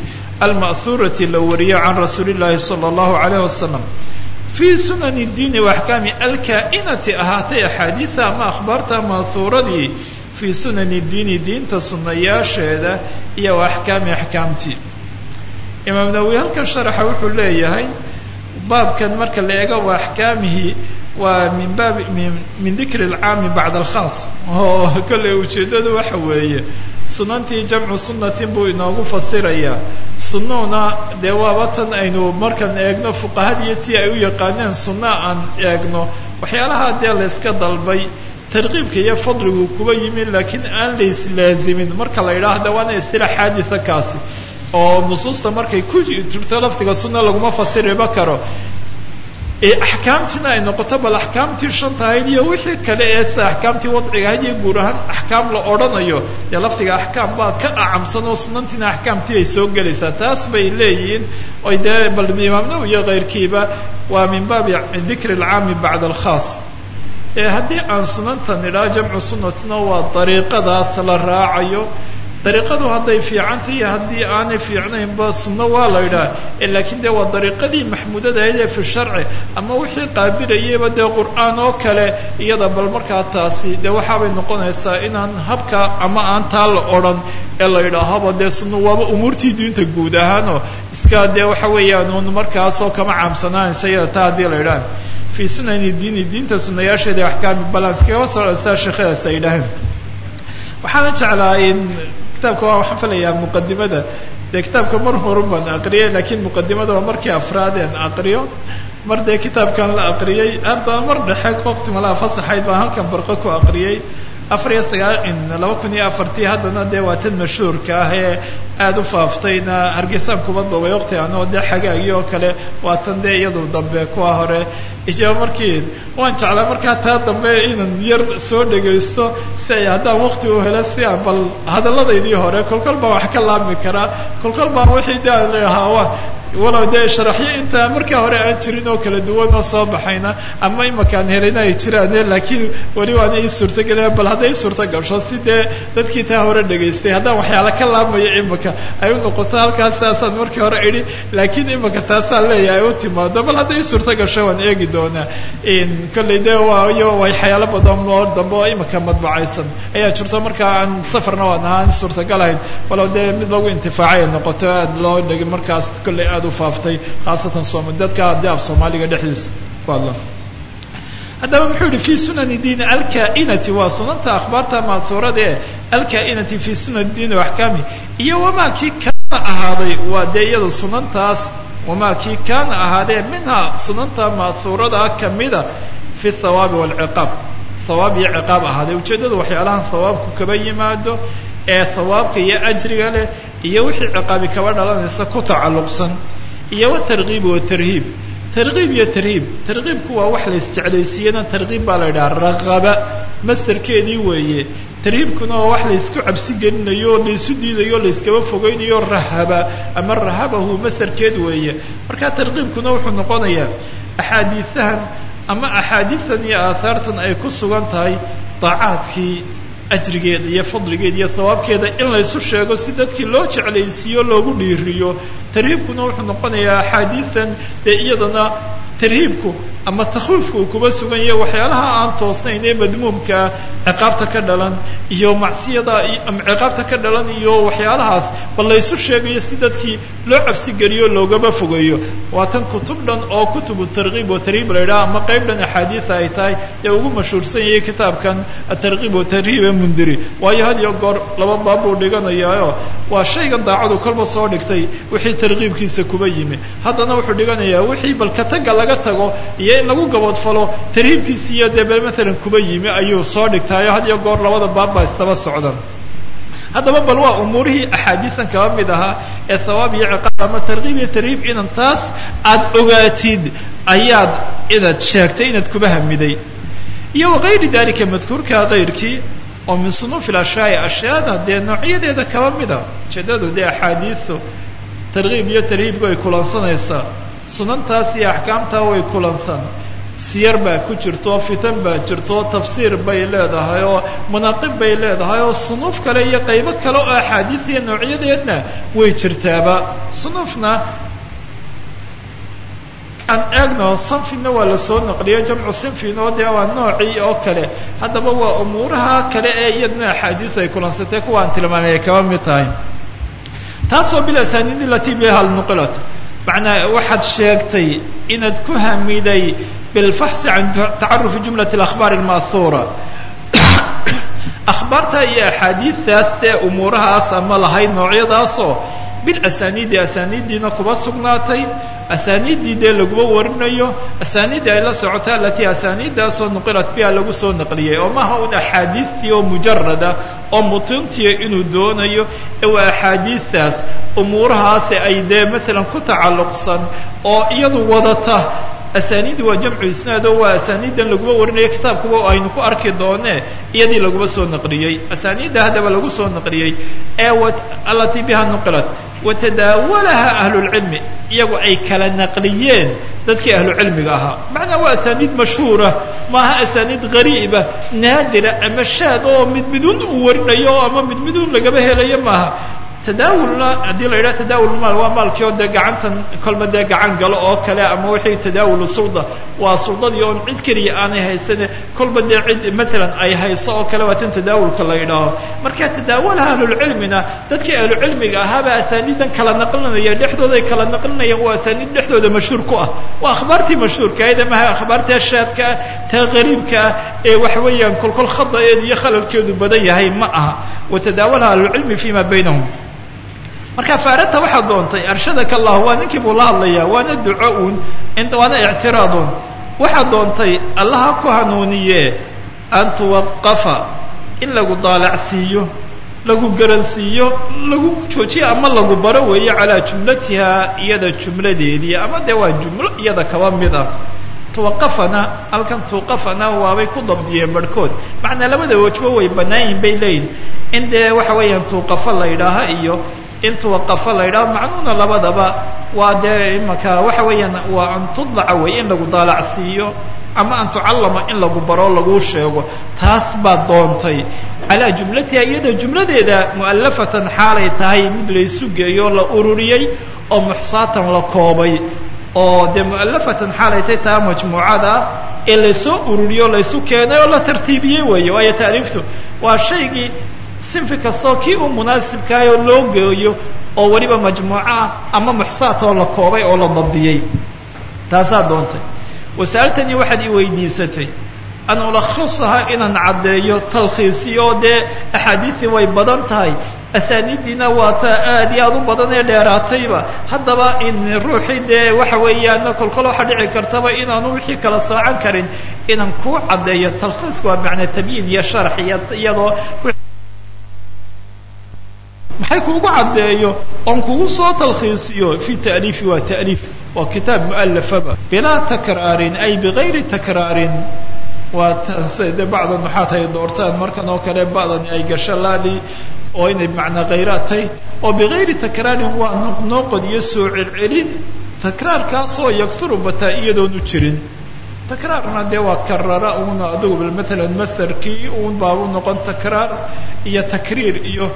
alma'huurati la wariye can rasuuli llaahi sala allahu alayh wasalam fii sunani diini waaxkaami alkaa'inati ahaatay axaadiida ama akhbaarta ma'huuradii fii sunani diini diinta sunayaasheeda iyo axkaami axkaamtii imaam nawowi halkan sharaxa wuxuu leeyahay baabkan marka la eego wa axkaamihi waa min baabi min dikri alcaami bacda alkhaas oo kolley ujeeddadu waxa weeye sunantii jamcu sunnatin buu inoogu fasirayaa. Sunnuhuna dee waaba tan aynu markaan eegno fuqahadiiyo tii ay u yaqaaneen sunna aan eegno. Waxyaalaha dee la yska dalbay tarkiibka iyo fadligu kuba yimi laakiin aan laislaazimin marka la yidhaahda waana istilaax xaaditha kaasi. Oo nusuusta markay ku jirto laftiga sunna laguma fasiriba karo axkaamtiina ay noqoto bal axkaamtii shanta ahayd iyo wixii kale ee sida axkaamtii wadciga ahayd iyo guur ahaan axkaam la odhanayo dee laftiga axkaam baa ka acamsan oo sunantiina axkaamtii ay soo gelaysaa taas bay leeyihiin. Oy dee bal imaam nawowi iyo keyrkiiba waa min baabi dikri alcaami bacda alkhaas. Haddii aan sunantan idhaha jamcu sunatina waa dariiqadaas la raacayo dariiqadu hadday fiicantay iyo haddii aanay fiicnaynba sunno waa la yidhaha. Laakiin dee waa dariiqadii maxmuudada ee fi sharci ama wixii qaabilayayba dee qur'aan oo kale iyada bal markaa taasi dee waxaabay noqonaysaa inaan habka ama aan taa la odhan ee la yidhaahaba dee sunno waaba umuurtii diinta guud ahaanoo? Iska dee waxa weeyaan un markaasoo kama caamsanaanaysa iyada taa haddii la yidhaha. Fii sunani diini diinta sunayaasheeda axkaami balans kagaba socodsaa sheekhadaas ay waxaana jeclaa in kitaabka waa waxaan filayaa muqadimada dee kitaabka mar horun baan aqriyay laakiin muqadimada waa markii afraadeen aqriyo. Mar dee kitaabkan la aqriyey haddana mar dhexe waqti malaha fasaxayd baan halkan barqo ku aqriyey afar iyo sagaal laba kun iyo afartii haddana dee waa tan mashhuurka ah ee aada u faaftayna hargeysaan kuba duubay waqti anoo dee xagaagii oo kale waa tan dee iyadu dambe kuwa hore. Ijaaba markii waan jeclaa markaa taa dambe inan yar soo dhegaysto si ay haddaan waqti u helo si aan bal hadalladaydii hore kolkol baan wax ka laabmi karaa kolkol baan wixii de aan leahaa walow dee sharaxyo intaa markaa hore aan jirin oo kala duwan oo soo baxayna ama imakaan helina ay jiraane laakiin weli waana ii suurtagela bal hadday ii gasho si dee dadkii taa hore dhegaystay haddaan waxyaala ka laabmayo imika ay u noqoto halkaas markii hore idhi laakiin imika taasaan leeyahay ay u timaado bal hadday ii gasho waan eegi doonaa. Kolley dee waayo waxyaalo badan oo dambe oo imika madbacaysan. Ayaa jirto markaa aan safarna waan ahaan suurtagalahayn. Walow dee mid lagu intifaacay ay noqoto aada loo dhegin markaas kolley aada ufaaftay khaasatan som dadka haddii af soomaaliga dhexdiisa. Ku hadla haddaba muxuu yihi fi sunani diin alkainati waa sunanta akhbaarta maathuurada ee alkainati fi sunani diin axkaami iyo wamaa kii kaana ahaaday waa dee iyada sunantaas wamaa kii kaana ahaadee minhaa sunanta maathuurada kamida fi thawaabi walciqaab. Thawaab iyo ciqaab ahaaday ujeeddada waxyaalahan thawaabku kaba yimaado ee thawaabka iyo ajriga leh iyo wixii ciqaabi kaba dhalanaysa ku tacalluqsan iyo watarkiib watarhiib tarkiib iyo tarhiib. Tarkiibku waa wax la isjeclaysiiyana tarkiib baa la yidhaha raqaba mastarkeedii weeye. Tarhiibkuna waa wax laysku cabsi gelinayo laysu diidayo layskaba fogeynayo rahaba ama rahabahu mastarkeed weeye. Marka tarkiibkuna wuxuu noqonayaa axaadiisahan ama axaadiisan iyo aahaartan ay ku sugan tahay daacaadkii ajrigeeda iyo fadligeeda iyo thawaabkeeda in laysu sheego si dadkii loo jeclaysiiyo loogu dhiiriyo. Tarhiibkuna wuxuu noqonayaa axaadiisan dee iyadana tarhiibku ama takwiifka uu kuba sugan yahay waxyaalaha aan toosnayn ee madmuumkaa ciqaabta ka dhalan iyo macsiyada ama ciqaabta ka dhalan iyo waxyaalahaas bal laysu sheegayo si dadkii loo cabsi geliyo loogama fogeeyo. Waa tan kutub dhan oo kutubu tarkiib wa tarhiib la yidhaha ama qayb dhan axaadiisa ay tahay ee ugu mashhuursan yahay kitaabkan atarkiib wa tarhiib ee mundiri. Waayo had iyo goor laba baab buu dhiganayaayo. Waa shaygan daacadu kolba soo dhigtay wixii tarkiibkiisa kuba yimi. Haddana wuxuu dhiganayaa wixii bal kataga laga tago iyo in lagu gabadfalo tarhiibkiisi iyo dee bel maalan kuba yimi ayuu soo dhigtaayo. Had iyo goor labada baab baa istaba socdan. Haddaba bal waa umuurihii axaadiisan kaba mid ahaa ee thawaab iyo ciqaab ama tarkiib iyo tarhiib inan taas aada ogaatid ayaad inaad sheegtay inaad kuba hamiday iyo wagayri dalika madkuurka kayrkii oo min sunuuf ilashyaai ashyaada dee noocyadeeda kaba mida ujeedadu dee axaadiisu tarkiib iyo tarhiibku ay kulansanaysaa sunantaas iyo axkaamtaa way kulansan. Siyar baa ku jirto fitan baa jirto tafsiir bay leedahay oo manaaqib bay leedahay oo sunuuf kale iyo qaybo kale oo axaadiis iyo noocyadeedna way jirtaaba. Sunuufna aan eegno sanfina waa la soo naqliyay jamcu sinfin oo dee waa noocii oo kale. Haddaba waa umuuraha kale ee iyadna axaadiis ay kulansatay kuwa aan tilmaamay ay kaba mid tahay. Taasoo bilasaniidi lati biha nuqilat macnaa waxaad sheegtay inaad ku hamiday bilfaxsi can tacarufi jumlat alakhbaar alma'huura [coughs] akhbaarta iyo axaadiistaas dee umuurahaas ama lahayd noocyadaasoo bilasaniidi asaniiddiina kuba sugnaatay asaniiddii dee laguma warinayo asaniiddii ay la socoto alatii asaniiddaasoo nuqilat biha lagu soo naqliyay. Oo maaha un axaadiistii oo mujarada oo mutintiya inuu doonayo ee waa axaadiistaas umuurahaasi ay dee maalan ku tacalluqsan oo iyadu wadata asaniidi waa jamcu isnaad oo waa asaniidan laguma warinayo kitaabkuba aynu ku arki doonee iyadii laguma soo naqliyey asaniidda haddaba lagu soo naqliyey ee alatii biha nuqilat watadaawalaha ahlulcilmi iyagu ay kala naqliyeen dadkii ahlucilmiga ahaa macnaa waa asaaniid mashhuura maaha asaaniid gariiba naadira ama shaad oo mid midun uu warinayo ama mid midun lagaba helayo maaha tadaawulna haddii la yidhaha tadaawul maal waa maalkii oo dee gacantan kolba dee gacan galo oo kale ama wixii tadaawulu sulda waa suldadii oon cid keliya aanay haysane kolba dee cid matalan ay hayso oo kale waa tan tadaawulka la yidhaaho. Marka tadaawulaha ahlulcilmina dadkii ahlucilmiga ahaabaa asaaniidan kala naqlinaya dhexdooda ay kala naqlinayaan waa asaaniid dhexdooda mashhuur ku ah. Waa akhbaartii mashhuurka ayda maha akhbaartaa shaadka ah taa qariibka ah ee waxa weeyaan kolkol khadaeedu iyo khalalkeedu badan yahay ma aha. Watadaawalaha ahlulcilmi fima baynahum marka faarata waxaa doontay arshadaka allah waa ninkii buu la hadlayaa waana duco uun waana ictiraadun waxaa doontay allaha ku hanuuniye an tuwaqafa in lagu daalacsiiyo lagu garansiiyo lagu joojiyo ama lagu baro weeye calaa jumlatiha iyada jumladeedii ama dee waa jumlo iyada kaba mid ah. Tuwaqafana halkan tuwaqafana waabay ku dabdiyeen barhkood. Macnaa labada wajbo way bannaayin bay leeyihiin in dee waxa weeyaan tuuqafo la yidhaaha iyo in tuwaqafo la yidhaho macnuuna labadaba waa dee imaka waxa weeyaan waa an tudlaca wey in lagu daalacsiiyo ama an tucallama in lagu baro laguu sheego. Taas baad doontay. Calaa jumlatiha iyada jumladeeda mu'allafatan xaalay tahay mid laysu geeyo la ururiyey oo muxsaatan la koobay oo dee mu'allafatan xaalay tahay taa majmuucada ah ee laysoo ururiyo laysu keenay oo la tartiibiyey weeye. Waayo taaliiftu waa shaygii sinfi kastoo kii u munaasibkaayoo loo geeyo oo weliba majmuuco ah ama muxsaat oo la koobay oo la dabdiyey. Taasaa doontay. Wasa'altanii waxaad i weydiisatay an ulakhisaha inaan caddeeyo talkhiisiyo dee axaadiisii way badan tahay. Asaaniidiina waa taa aad iyo aad u badan ee dheeraatayba. Haddaba in ruuxii dee waxa weeyaan kolkol waxaa dhici kartaba inaanu wixii kala soocan karin. Inaan kuu caddeeyo talkhiiska waa macnaa tabyiin iyo sharax iyo iyadoo maxay kuugu caddeeyo? Oon kugu soo talkhiisiyo fi ta'liifi waa ta'liif waa kitaab mu'alafaba bilaa takraarin ay bigayri takraarin. Waa taase de bacdan maxaad hay doortaan markan oo kale bacdani ay gasho laadii oo inay macnaa khayraad tahay. Oo bigayri takraarin waa noqnoqod iyo soo celcelin. Takraarkaasoo yakturu bataa iyadoonu jirin takraarna dee waa karara una adigu bal maalan masderkii un baabu noqon takraar iyo takriir iyo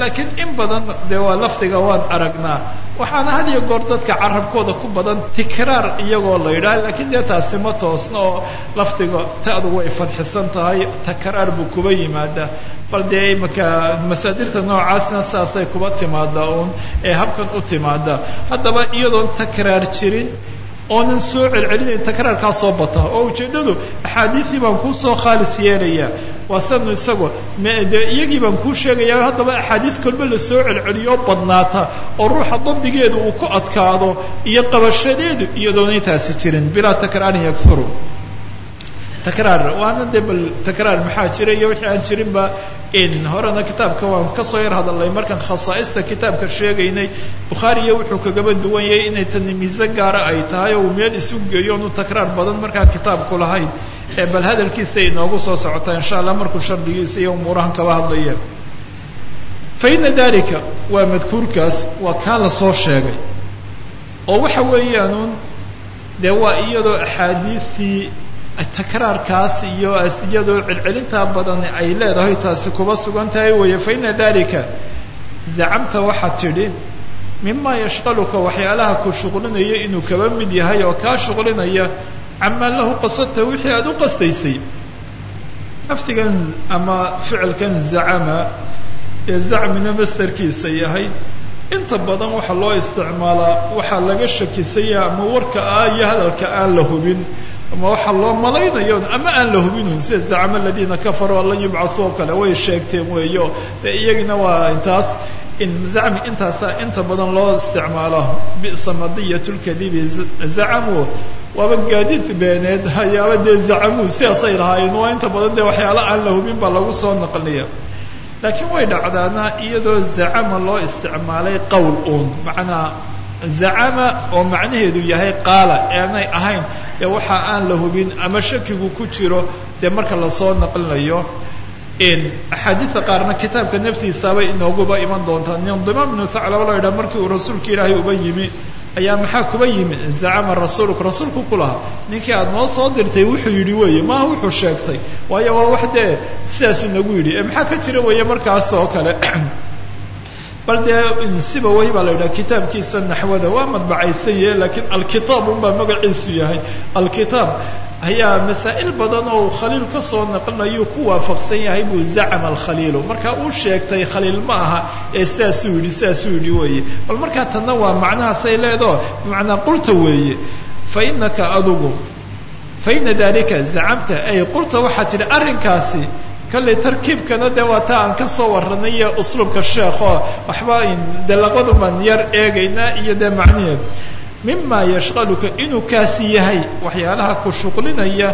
laakiin in badan dee waa lafdiga waan aragnaa waxaana had iyo goor dadka carabkooda ku badan tikraar iyagoo la yidhaha lakiin dee taasi ma toosna oo lafdiga ta'du way fadxisan tahay takraar buu kuba yimaadaa bal dee imaka masaadirta noocaasna saasay kuba timaadaa uun ee habkan u timaadaa haddaba iyadoon takraar jirin oonan soo celcelinayn takraarkaa soo bata. Oo ujeeddadu axaadiisii baan kuu soo khaalis yeelayaa. Waa sanu isago dee iyagii baan kuu sheegayaa haddaba axaadiis kolba la soo celceliyo badnaata oo ruuxa dabdigeedu uu ku adkaado iyo qabashadeedu iyadoonay taasi jirin. Bilaa takraarin yakuru takraar. Waana dee bal takraar maxaa jira iyo wixii aan jirinba in horena kitaabka waan ka soo yar hadalnay markaan khasaa'ista kitaabka sheegaynay bukhaariya wuxuu kagaba duwan yahay inay tani miise gaara ay tahay oo uu meel isu geeyo onu takraar badan markaa kitaabku lahayn. Bal hadalkiisa inoogu soo socotaa insha allah markuu shardigiisa iyo umuurahan kaba hadlaya fa ina dalika waa madkuurkaas waa kaa la soo sheegay. Oo waxa weeyaanuun dee waa iyadoo axaadiisii takraarkaas iyo iyadoo celcelintaa badan ay leedahay taasi kuba sugan tahay weeye fa ina dalika zacamta waxaa tidhi mima yashqaluka waxyaalaha ku shuqlinaya inuu kaba mid yahay oo kaa shuqlinaya camaa lahu qasadta wixii aada u qastaysay lafdigan ama ficilkan zacama ee zacmina mastarkiisa yahay inta badan waxaa loo isticmaalaa waxaa laga shakisaya ama warka ah iyo hadalka aan la hubin ama waxaa loo malaynayo ama aan la hubinun sida zacama aladiina kafaruu lan yubcathu oo way sheegteen weeyo. De iyagina waa intaas in zacmi intaasa inta badan loo isticmaalo bisa madiyat lkadibi zacamu waaba gaadiid beeneed hayaaba dee zacamu sidaasay lahaayeen waa inta badan dee waxyaala aan la hubin baa lagu soo naqliya. Laakiin way dhacdaana iyadoo zacama loo isticmaalay qowl uun macnaa zacama oo macnaheedu yahay qaala aanay ahayn dee waxa aan la hubin ama shakigu ku jiro dee marka la soo naqlinayo axaadiida qaarna kitaabka naftiisaabay inooguba iman doontaa nindimaam ibnu thaclaba la yidhaha markii uu rasuulka ilaahay uba yimi ayaa maxaa kuba yimi zacama rasuulku rasuulku ku lahaa ninkii aada noo soo dirtay wuxuu yidhi weeye maaha wuxuu sheegtay waayo waa wax dee sidaasuu nagu yidhi ee maxaa ka jira weeye markaas oo kale bal dee siba wey baa la yidhaha kitaabkiisa naxwada waa madbacaysan yahe lakiin alkitaab unbaa magaciisu yahay. Alkitaab ayaa masaa'il badan oo khaliil ka soo naqlinayu ku waafaqsan yahay buu zacama alkhaliilu. Marka uu sheegtay khaliil ma aha ee sidaasuu yidhi sidaasuu yidhi weeye. Bal markaa tanna waa macnahaasay leedaho bimacnaa qulta weeye. Fa inaka adugu fa ina dalika zacamta ay qulta waxaa tidhi arrinkaasi kallay tarkiibkana dee waa taa aan ka soo warranay iyo usluubka sheekho waxba dee labadu baan yar eegaynaa iyo dee macniheed. Mima yashqaluka inuu kaasi yahay waxyaalaha ku shuqlinaya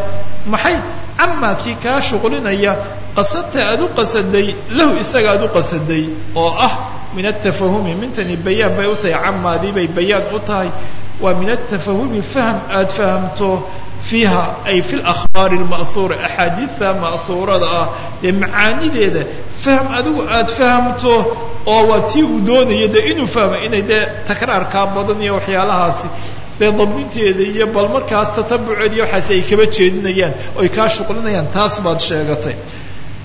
maxay? Camaa kii kaa shuqlinaya qasadta aad u qasaday lahu isaga aad u qasaday oo ah min atafahumi mintani bayaan bay u tahay camaadii bay bayaan u tahay. Waa min atafahumi fahm aad fahamto fiiha ay fi lakhbaari lma'huura axaadiida ma'huurada ah dee macaanideeda fahm adigu aad fahamto oo waa tii uu doonayo dee inuu fahmo inay dee takraarkaa badan iyo waxyaalahaasi dee dabdinteeda iyo bal markaas tatabuceed iyo waxaasi ay kaba jeedinayaan oy kaa shuqlinayaan taas baad sheegatay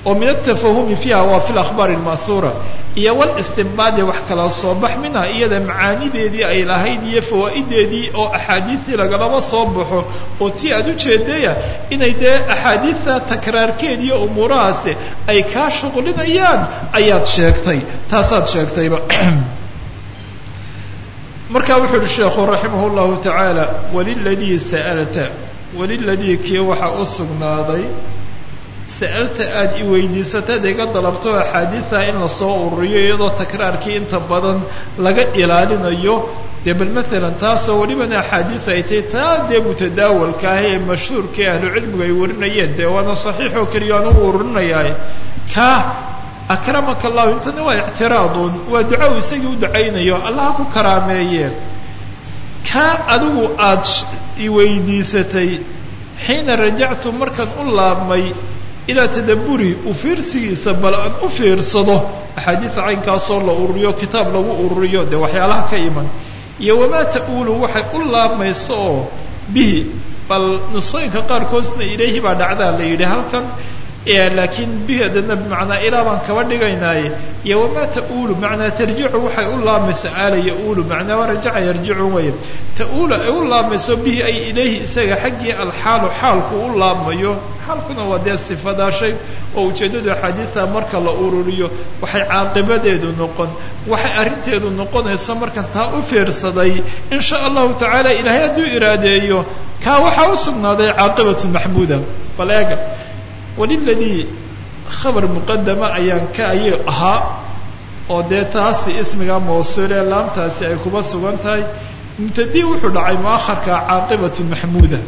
oo min atafahumi fiiha waa fi lakhbaari lma'huura iyo walistinbaadi wax kala soo bax minha iyada macaanideedii ay lahayd iyo fawaa'ideedii oo axaadiistii lagalaba soo baxo. Oo tii aad ujeedaya inay dee axaadiista takraarkeed iyo umuurahaasi ay kaa shuqlinayaan ayaad sheegtay taasaad sheegtayba. [clears throat] Marka wuxuu uhi sheekhu raximah llahu tacaala waliladii sa'alta waliladii kii waxaa u sugnaaday sa'alta aada i weydiisataad iga dalabto axaadiida in la soo ururiyo iyadoo takraarkii inta badan laga ilaalinayo. Dee bal maalan taasoo welibana axaadiis ay tahy taa dee mutadaawalka ah ee mashhuurkae ahlucilmigu ay warinayeen dee waana saxiixoo keliya aan u ururinayaa kaa akramaka allahu intana waa ictiraadun waa duca u isagii u ducaynayo allaha ku karaameeye kaa adigu aad i weydiisatay xiina rajactu markaan u laabmay ilaa tadabburi u fiirsigiisa bal aan u fiirsado axaadiida caynkaasoo la ururiyo kitaab lagu ururiyo dee waxyaalaha ka iman. Iyo wamaa ta'uulu waxay u laabmayso oo bihi bal nusqooyinka qaarkoodna ilayhi baa dhacdaa la yidhi halkan laakiin bihi adana bimacnaa ilaa baan kaba dhigaynaaye. Iyo wamaa ta'uulu macnaa tarjicu waxay u laamayso aala ya-uulu macnaa waa rajaca yarjicu weye ta'uulu ay u laamayso bihi ay ilayhi isaga xaggii alxaalu xaalku u laabmayo xaalkuna waa dee sifadaa shay oo ujeeddadu axaadiida marka la ururiyo waxay caaqibadeedu noqon waxay arrinteedu noqonayso markan taa u fiirsaday. In sha allahu tacaala ilaahay hadduu iraadeeyo kaa waxaa u sugnaaday caaqibatu maxmuuda. Bal eega waliladii khabar muqadama ayaan ka ayay ahaa oo dee taasi ismiga mawsuulee laamtaasi ay kuba sugan tahay mubtadii wuxuu dhacay muakharka caaqibatu maxmuuda.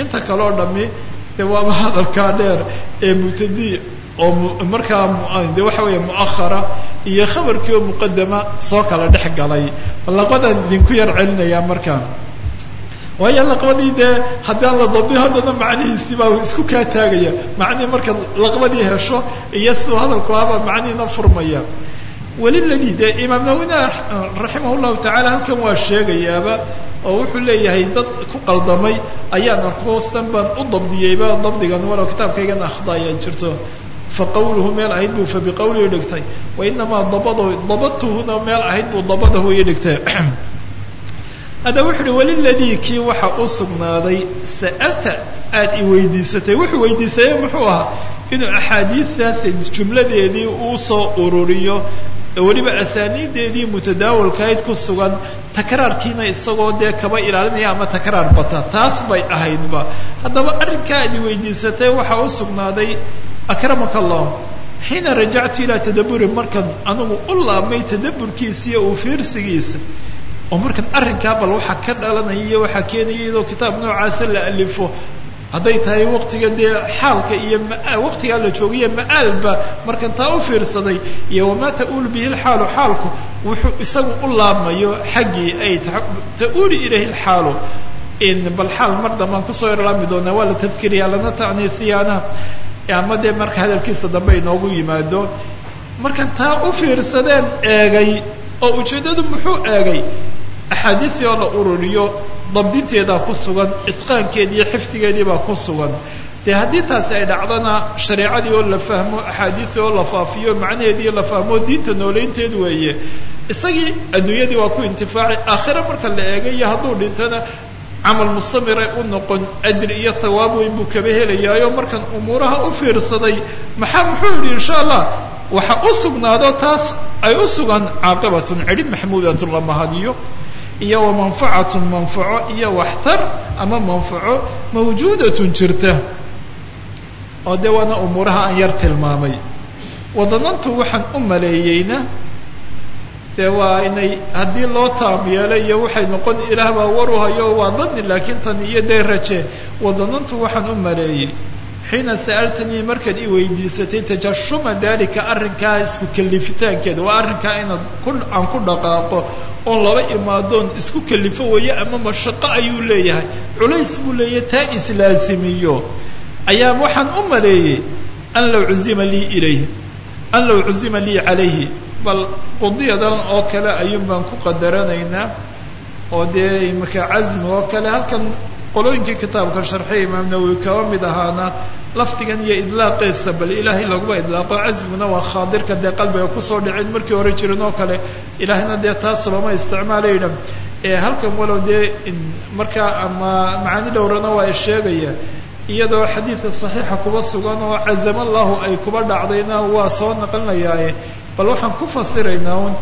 Inta kale oo dhami dee waaba hadalkaa dheer ee mubtadii oo markaa de waxa weeye muahara iyo khabarkii oo muqadama soo kala dhex galay. Labadaan idinku yar celinayaa markaa waayo laqbadii dee haddaan la dabdi haddana macnihiisii baa isku kaa taagaya. Macnihii markaad laqbadii hesho iyo siduu hadalku ahbaa macnihiina furmaya. Waliladii dee imaam nawina raximah llahu tacala halkan waa sheegayaaba oo wuxuu leeyahay dad ku qaldamay ayaan arkoostan baan u dabdiyeyba dabdigan walow kitaabkaygan akhdaaya jirto. Faqawluhu meel ahayd buu fabiqawlihi dhigtay. Wainamaa dabadahu dabadtuhuna meel ahayd buu dabadahu ii dhigtay [clears throat] hadda wuxu uhi waliladii kii waxa u sugnaaday sa'alta aada i weydiisatay. Wuxuu weydiisaye muxuu ahaa inuu axaadiidaas jumladeedii uu soo ururiyo weliba asaaniideedii mutadaawalkahayd ku sugan takraarkiina isagoo dee kaba ilaalinaya ama takraar bata taas bay ahaydba. Haddaba arrinkaa aad i weydiisatay waxaa u sugnaaday akramaka allah xiina rajactu ilaa tadabburi markan anigu u laabmay tadabburkiisa iyo uu fiirsigiisa oo markan arrinkaa bal waxaa ka dhalanaya iyo waxaa keenaya iyadoo kitaab noocaasa la alifo hadday tahay waqtiga dee xaalka iyo maa waqtigaa la joogiyo ma'aalba markan taa u fiirsaday iyo wamaa ta'uulu bihi lxaalu xaalku wuxuu isagu u laabmayo xaggii ay ta'uuli ilayhi lxaalu bal xaal mar dambaan ku soo irlaami doonaa waa la tadkiriyaa lana ta'niisiyaana ama dee marka hadalkiisa dambe inoogu yimaado. Markan taa u fiirsadeen eegay oo ujeeddadu muxuu eegay axaadiistii oo la ururiyo dabdinteedaa ku sugan itqaankeedii iyo xifdigeedii baa ku sugan. Dee haddii taasi ay dhacdana shareecadii oo la fahmo axaadiistii oo la faafiyo macnaheedii la fahmo diinta nooleynteed weeye. Isagii adduunyadii waa ku intifaaci aakhira marka la eegay iyo hadduu dhintona camal mustamiray u noqon ajri iyo thawaab weyn buu kaba helayaayo markan umuuraha u fiirsaday maxaa muxuu yidhi insha allah waxa u sugnaado taas ay u sugan caaqibatun cidhib maxmuudatun la mahadiyo iyo wa manfacatun manfaco iyo waxtar ama manfaco mawjuudatun jirta. Oo dee waana umuuraha aan yar tilmaamay. Wadanantu waxaan u maleeyeyna dee waa inay haddii loo taam yeelay iyo waxay noqon ilaah baa waru hayo waa dani laakiin tan iyo dee raje. Wadanantu waxaan u maleeyey xiina sa'altanii markaad i weydiisatay tajashuma dalika arrinkaa isku kalifitaankeeda waa arrinkaa inaad aan ku dhaqaaqo oon laba imaadoon isku kalifo weeye ama mashaqo ayuu leeyahay culays buu leeyahay taa islaasimiyo ayaa waxaan u maleeyey an law cuzima lii ilayh an law cuzima lii calayhi bal qudiyadan oo kale ayuun baan ku qadaranaynaa oo dee imaka casmi oo kale halkan qolooyinkii kitaabka sharxiya imaam nawowi kaba mid ahaana lafdigan iyo idlaaqeesa bal ilaahay laguma idlaaqo casmiguna waa khaadirka dee qalbiga ku soo dhicin markii hore jirin oo kale ilaahayna dee taas looma isticmaalayna. Halkan walow dee markaa ama macaani dhowrana waa sheegaya iyadoo xadiidka saxiixa kuba sugan oo cazama allahu ay kuba dhacdayna waa soo naqlinayaaye bal waxaan ku fasiraynaa un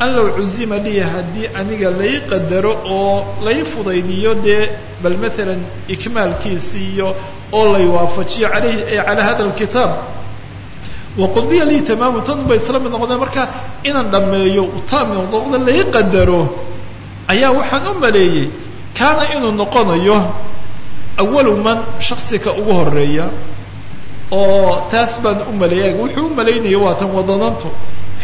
an low cuzima lii haddii aniga lay qadaro oo lay fudaydiyo dee bal maalan ikmaalkiisi iyo oo lay waafajiyo alayhi calaa hada alkitaab. Waqudiya lii tamaamu tan bay isla mid noqdeen marka inaan dhammeeyo taam noqda lay qadaro ayaa waxaan u maleeyey kaana inuu noqonayo awalu man shaksika ugu horreeya oo taas baan u maleeyay wuxuu u malaynaya waa wadanantu.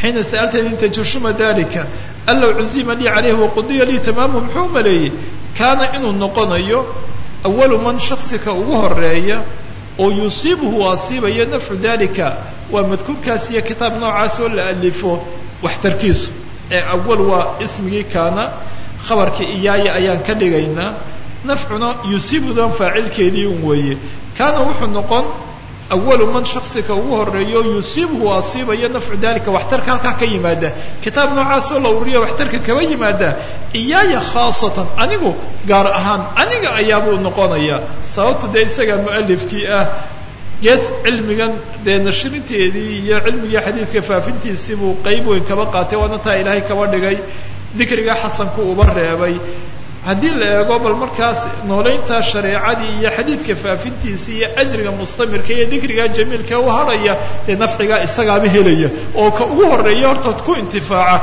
Xiina sa'altani tajashuma dalika an low cuzima lii calayhi waqudiya lii tamaamu muxuu u maleeyey kaana inuu noqonayo awalu man shaksika ugu horreeya oo yusiibuhu asiibaya nafcu dalika waa madkuurkaas iyo kitaab noocaas oo la alifo waxtarkiisu ee awal waa ismigii kaana khabarkii iyaaya ayaan ka dhigaynaa. Nafcuna yusiibudan faacilkeedii weeye. Kaana wuxuu noqon awalu man shaksika ugu horeeyo yusiibuhu asiibaya nafcu dalika waxtarka halkaa ka yimaada kitaab noocaasoo la ururiya waxtarka kaba yimaada iyaaya khaasatan anigu gaar ahaan aniga ayaabuu noqonaya sababta dee isaga mualifkii ah gees cilmigan dee nashrinteedii iyo cilmigii xadiidka faafintiisii buu qeyb weyn kaba qaatay waana taa ilaahay kaba dhigay dikriga xasanku uba reebay haddii la eego bal markaas nooleynta shareecadii iyo xadiidka faafintiisa iyo ajriga mustamirka iyo dikriga jamiilka u hadhaya dee nafcigaa isagaaba helaya oo ka ugu horreeya hortaad ku intifaaca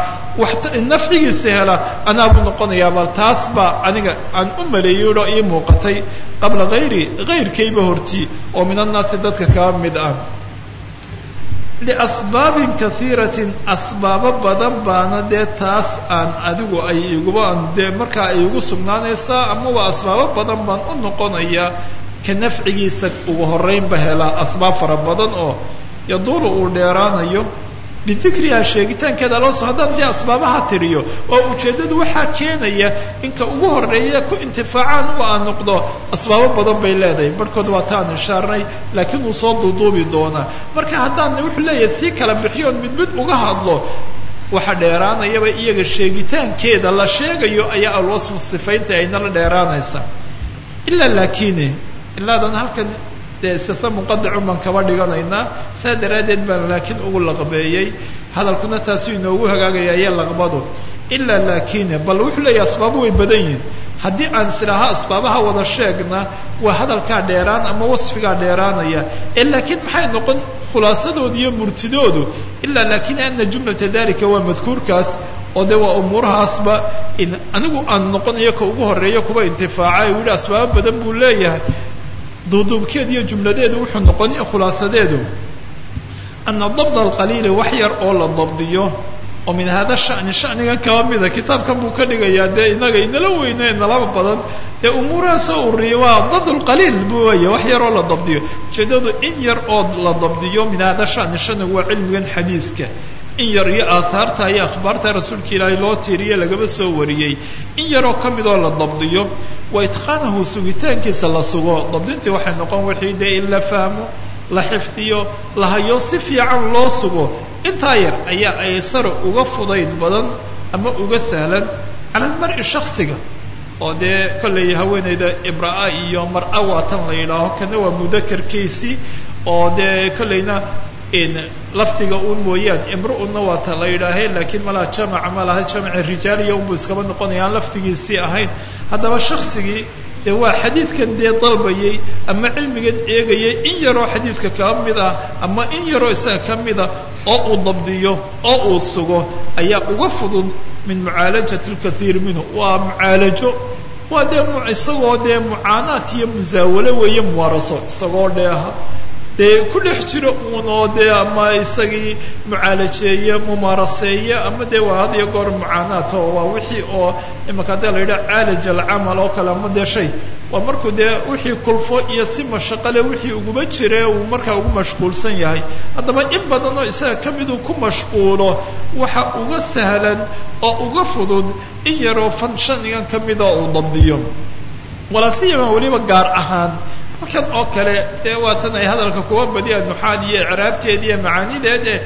nafcigiisa hela anaabuu noqonayaa bal taas baa aniga aan u maleeyey oo ii muuqatay qabla hayri hayrkayba hortii oo min annaasi dadka kaba mid ah liasbaabin kaiiratin asbaabo badan baana dee taas aan adigu ay iguba aan dee markaa ay igu sugnaanaysaa ama waa asbaabo badan baan u noqonayaa ka nafcigiisa ugu horeynba helaa asbaab fara badan oo yaduulu uu dheeraanayo bidikriha sheegitaankeeda loo soo haddaan asbaabaha tiriyo oo ujeeddadu waxaa keenaya inka ugu horreeya ku intifaacaan u aan noqdo asbaabo badan bay leedahay barhkood waa taan ishaarnay laakiin wuu soo duuduubi doonaa marka haddaan wuxuu leeyahay sii kala bixiyoon mid mid uga hadlo waxa dheeraanayaba iyaga sheegitaankeeda la sheegayo ayaa alwasfu sifaynta ayna la dheeraanaysa ilaa laakine ilaadan halkan dee sita muqadacun baan kaba dhiganaynaa saa daraaddeed baan laakiin ugu laqbeeyey. Hadalkuna taasuu inoogu hagaagaya iyo laqbadu. Ilaa laakine bal wuxuu leeyahay asbaabo way badan yihiin haddii aan islaaha asbaabaha wada sheegna waa hadalkaa dheeraan ama wasfigaa dheeraanaya. Ee laakiin maxay noqon khulaasadoodu iyo murtidoodu? Ilaa laakine ana jumlata dalika waa madkuurkaas oo de waa umuurahaasba anigu aan noqonayo ka ugu horeeyo kuwa intifaaca u asbaabo badan buu leeyahay duuduubkeed iyo jumladeedu wuxuu noqonaya khulaasadeedu. Ana dabd alqaliili wax yar oo la dabdiyo oo min hada shani shanigan kaba mida kitaabkan buu ka dhigayaa dee inaga inala weyne inalaba badan dee umuuraha soo waa dad lqaliil buu weya wax yaroo la dabdiyo. Ujeedadu in yar oo la dabdiyo min hada shani shanigu waa cilmigan xadiidka in yar iyo aathaarta iyo akhbaarta rasuulka ilaahay loo tiiriye lagaba soo wariyey. In yaroo ka midoo la dabdiyo wa itqaanahu sugitaankiisa la sugo. Dabdintii waxay noqon wixii dee in la fahmo la xifdiyo la hayo si fiican loo sugo. Intaa yar ayaa aysara uga fudayd badan ama uga sahlan cala almar-i shaksiga oo dee kollay haweeneyda ibraa iyo mar-a waatan la yidhaaho kana waa mudakarkiisii. Oo dee kollayna lafdiga un mooyaan imru-una waata la yidhaahe laakiin malaha jamaca ma laha jamaci rijaaliya unbuu iskaba noqonaya aan lafdigiisii ahayn. Haddaba shaksigii dee waa xadiidkan dee dalbayay ama cilmigan eegayay in yaroo xadiidka kaba mid ah ama in yaroo isaga ka mida oo uu dabdiyo oo uu sugo ayaa uga fudud min mucaalajati lkathiir minhu. Waa mucaalajo waa dee isagoo dee mucaanaat iyo musaawalo weeye muwaaraso isagoo dheeha dee ku dhex jiro uun oo dee ama isagii mucaalajeeye mumaaraseeye ama dee waa had iyo goor mucaanaat oo waa wixii oo imaka haddii la yidhaha caalaj alcamal oo kale ama dee shay. Waa markuu dee wixii kulfo iyo si mashaqale wixii uguma jire uu markaa ugu mashquulsan yahay. Haddaba in badan oo isaga ka miduu ku mashquulo waxa uga sahlan oo uga fudud in yaroo fan shanigan ka mida uu dabdiyo. Walaasiyama weliba gaar ahaan halkan oo kale dee waatan ay hadalka kuwa badiyaan nuxaad iyo icraabteed iyo macaanideed ee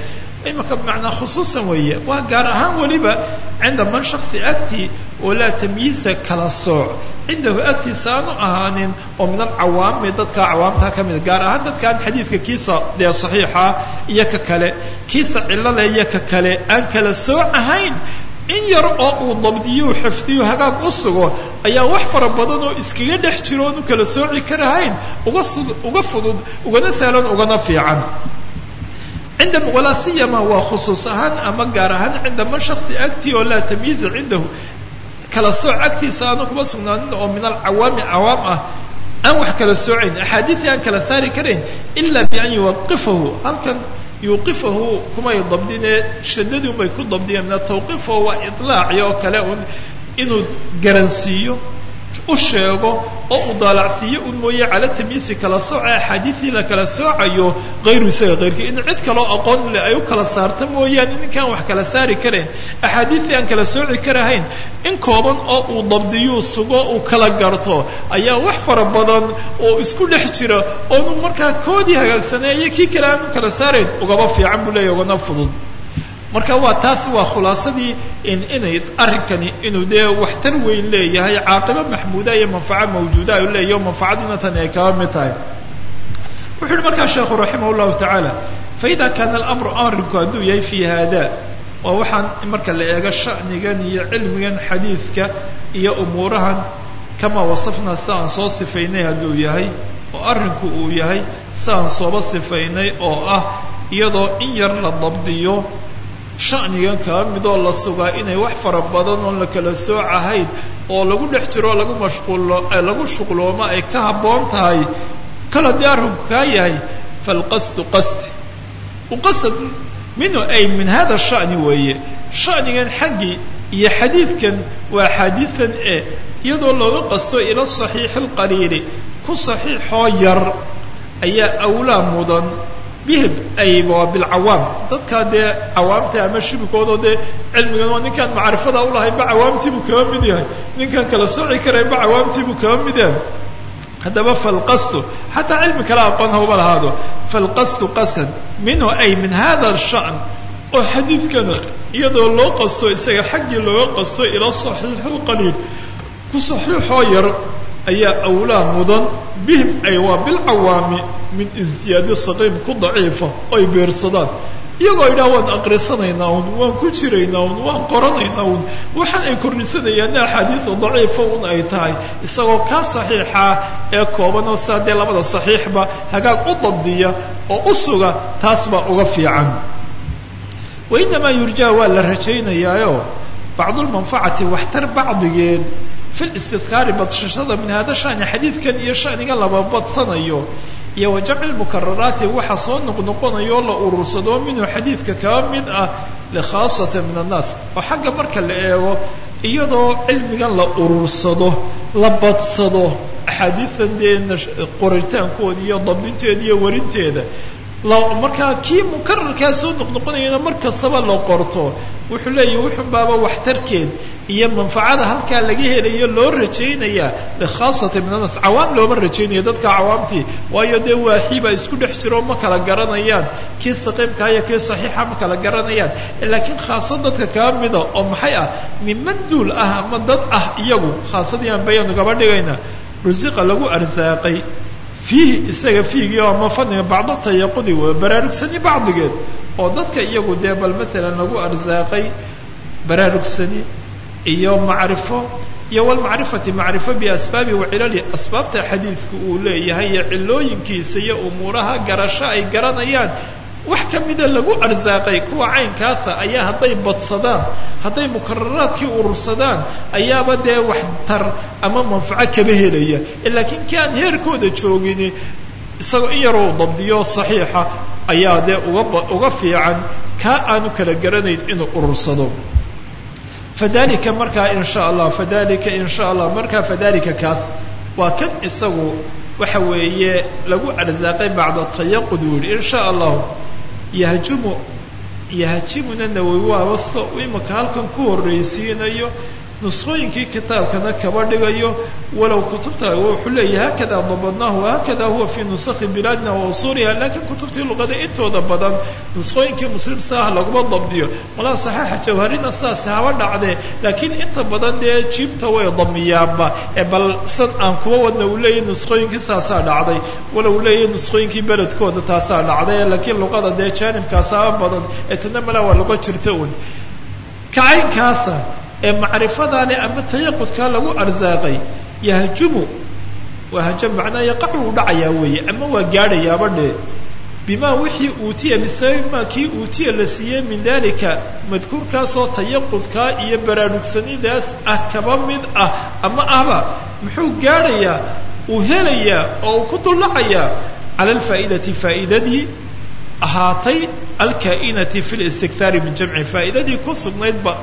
imaka bimacnaa khusuusan weeye. Waa gaar ahaan weliba cinda man shaksi agtii oo laa tamyiisa kala sooc. Cindahu agtiisa aanu ahaanin oo min alcawaami dadka cawaamtaa ka mida gaar ahaan dadka xadiidka kiisa dee saxiixa iyo ka kale kiisa cilale iyo ka kale aan kala sooc ahayn in yar oo uu dabdiyo xifdiyo hagaag u sugo ayaa wax fara badan oo iskaga dhex jiro oonu kala sooci karahayn uga fudud ugana sahlan ugana fiican. Cinda walaa siyama waa khusuus ahaan ama gaar ahaan cinda man shaksi agtii oo laa tamyiiza cindahu. Kala sooc agtiisa aanu kuma sugnaanin oo min alcawaami cawaam ah aan wax kala soocayn axaadiisii aan kala saari karayn ila bian yuwaqifahu. Halkan yuuqifahu kumay dabdine shadadii unbay ku dabdiyeen tawqifahu waa iطlaaci oo kale inuu garansiiyo u sheego oo uu daalacsiiyo un mooye cala tamyiisi kala sooca axaadiisii la kala soocayo hayru isaga hayrkii in cid kaloo aqoon leh ay u kala saarta mooyaane ninkaan wax kala saari karayn axaadiisii aan kala sooci karahayn in kooban oo uu dabdiyuu sugo uu kala garto ayaa wax fara badan oo isku dhex jira oonu markaa koodii hagaagsaneeyo kii kale aan u kala saarayn ugaba fiican buu leeyahy ugana fudud marka waa taasi waa khulaasadii inay arrinkani inuu dee waxtar weyn leeyahay caaqibo maxmuuda iyo manfaco mawjuuda u leeyahy o manfacadiina tani ay kaba mid tahay. Wuxu uhi markaa sheekhu raximah llahu tacaala faida kaana alamru arrinku hadduu yahay fi hada waa waxaan marka la eego sha'nigan iyo cilmigan xadiidka iyo umuurahan kamaa wasafnaa si aan soo sifaynay hadduu yahay oo arrinku uu yahay si aan sooba sifaynay oo ah iyadoo in yar la dabdiyo shanigan kaba midoo la sugaa inay wax fara badan oon la kala soocahayn oo lagu dhex jiro lagu mashquulo lagu shuqloomo ay ka habboon tahay kal haddii arrinku kaa yahay. Falqasdu qasdi. Uqasad minhu ay min hada shani weeye. Shanigan xaggii iyo xadiidkan waa xaadiian e iyadoo looga qasto ila saxiixi alqaliili ku saxiixoo yar ayaa awlaa mudan bihim ay waa bilcawaam dadkaa dee cawaamta ama shibikoodoo dee cilmigan waa ninkaan macrifada ulahayn ba cawaamtiibuu kaba mid yahay. Ninkaan kala sooci karayn ba cawaamtiibuu kaba mid yahay. Haddaba falqasdu xataa cilmi kale aqoon hawba lahaado. Falqasdu qasad minhu ay min hada shan oo xadiidkana iyadoo loo qasto isaga xaggii looga qasto ila saxiixi lqaliil ku saxiixoo yar ayaa awlaa mudan bihim ay waa bilcawaami min isdiyaadi saqiim ku daciifa oy beersadaan. Iyagoo idhaha waan aqrisanaynaa un waan ku jiraynaa un waan qoranaynaa un waxaan ay kordhisanayaana axaadiida daciifa un ay tahay. Isagoo kaa saxiixaa ee kooban oo saa dee labada saxiixba hagaag u dabdiya oo u suga taas baa uga fiican. Wainamaa yurjaa waa la rajaynayaayo bacdulmanfacati waxtar bacdigeed fi listidkaari min hada shani xadiidkan iyo shaniga laba badsanayo iyo wa jamci lmukararaati soo noqnoqonayo la urursado minhu xadiidka kaba mid ah likhaasata min annaas oo xagga marka la eego iyadoo cilmigan la urursado la badsado axaadiidan dee qoritaankooda iyo dabdinteeda iyo warinteeda markaa kii mukararkaa soo noqnoqonayana mar kastaba la qorto wuxuu leeyahy wuxunbaaba waxtarkeed iyo manfacada halkaa laga helayo loo rajaynaya likhaasati min annaas cawaam looma rajaynayo dadka cawaamtii. Waayo dee waaxiibaa isku dhex jiro ma kala garanayaan. Kii saqiimkaa iyo kii saxiixa ma kala garanayaan. Laakiin khaasa dadka kaa mida oo maxay ah miman duul ah ama dad ah iyagu khaasadii aan bayanu gaba dhigayna rusiqa lagu arsaaqay fiihi isaga fiigii ama fadniga bacdo tayaqudi w baraarugsani bacdigeed. Oo dadka iyagu dee bal maalan lagu arsaaqay baraarugsani iyo macrifo iyo walmacrifati macrifo biasbaabi wacilali asbaabta xadiidku uu leeyahay iyo cilooyinkiisa iyo umuuraha garasho ay garanayaan wax ka mida lagu arsaaqay kuwa caynkaasa ayaa hadday badsadaan hadday mukararaadkii urursadaan ayaaba dee waxtar ama manfaco kaba helaya. Laakiin kii aan heerkooda joogin isagoo in yaroo dabdiyo saxiixa ayaa dee uga uga fiican kaa aanu kala garanayn inuu urursado. Fadalika markaa in sha allah fadalika in sha allah markaa fadalika kaas waa kan isagu waxa weeye lagu arsaaqay bacda tayaqud u yihi in sha allahu yahjumu yahjimuna nawowi waaba sa imaka halkan ku horraysiinayo nusqooyinkii kitaabkana kaba dhigayo walow kutubta wuxuu leeyahy hakada dabadnaahu hakada huwa fi nusakhi bilaadina wa usuuliha lakiin kutubtii luqada intooda badan nusqooyinkii muslim saah laguma dabdiyo. Malaa saxiixa jawharina saas haba dhacdee laakiin inta badan dee jiibta way damiyaanba ee bal san aan kuwa wadna uu leeyahy nusqooyinkii saasaa dhacday uu leeyahy nusqooyinkii beledkooda taasaa dhacday laakiin luqada dee jaanibkaasaaba badan ee tana malaa waa luqo jirta un kacaynkaasa ee macrifadaa leh ama tayaqudkaa lagu arsaaqay yahjumu waa hajam macnaa yaqacu u dhacayaa weeye ama waa gaadhayaaba dhe. Bimaa wixii uutiya bisababi maa kii uutiya la siiyey min dalika madkuurkaasoo tayaqudkaa iyo baraarugsanidaas ah kaba mid ah ama ahba muxuu gaadhayaa uu helayaa oo uu ku dullacayaa cala alfaa'idati faa'idadii ahaatay alkaa'inati fi listikhaari min jamci faa'idadii ku sugnaydba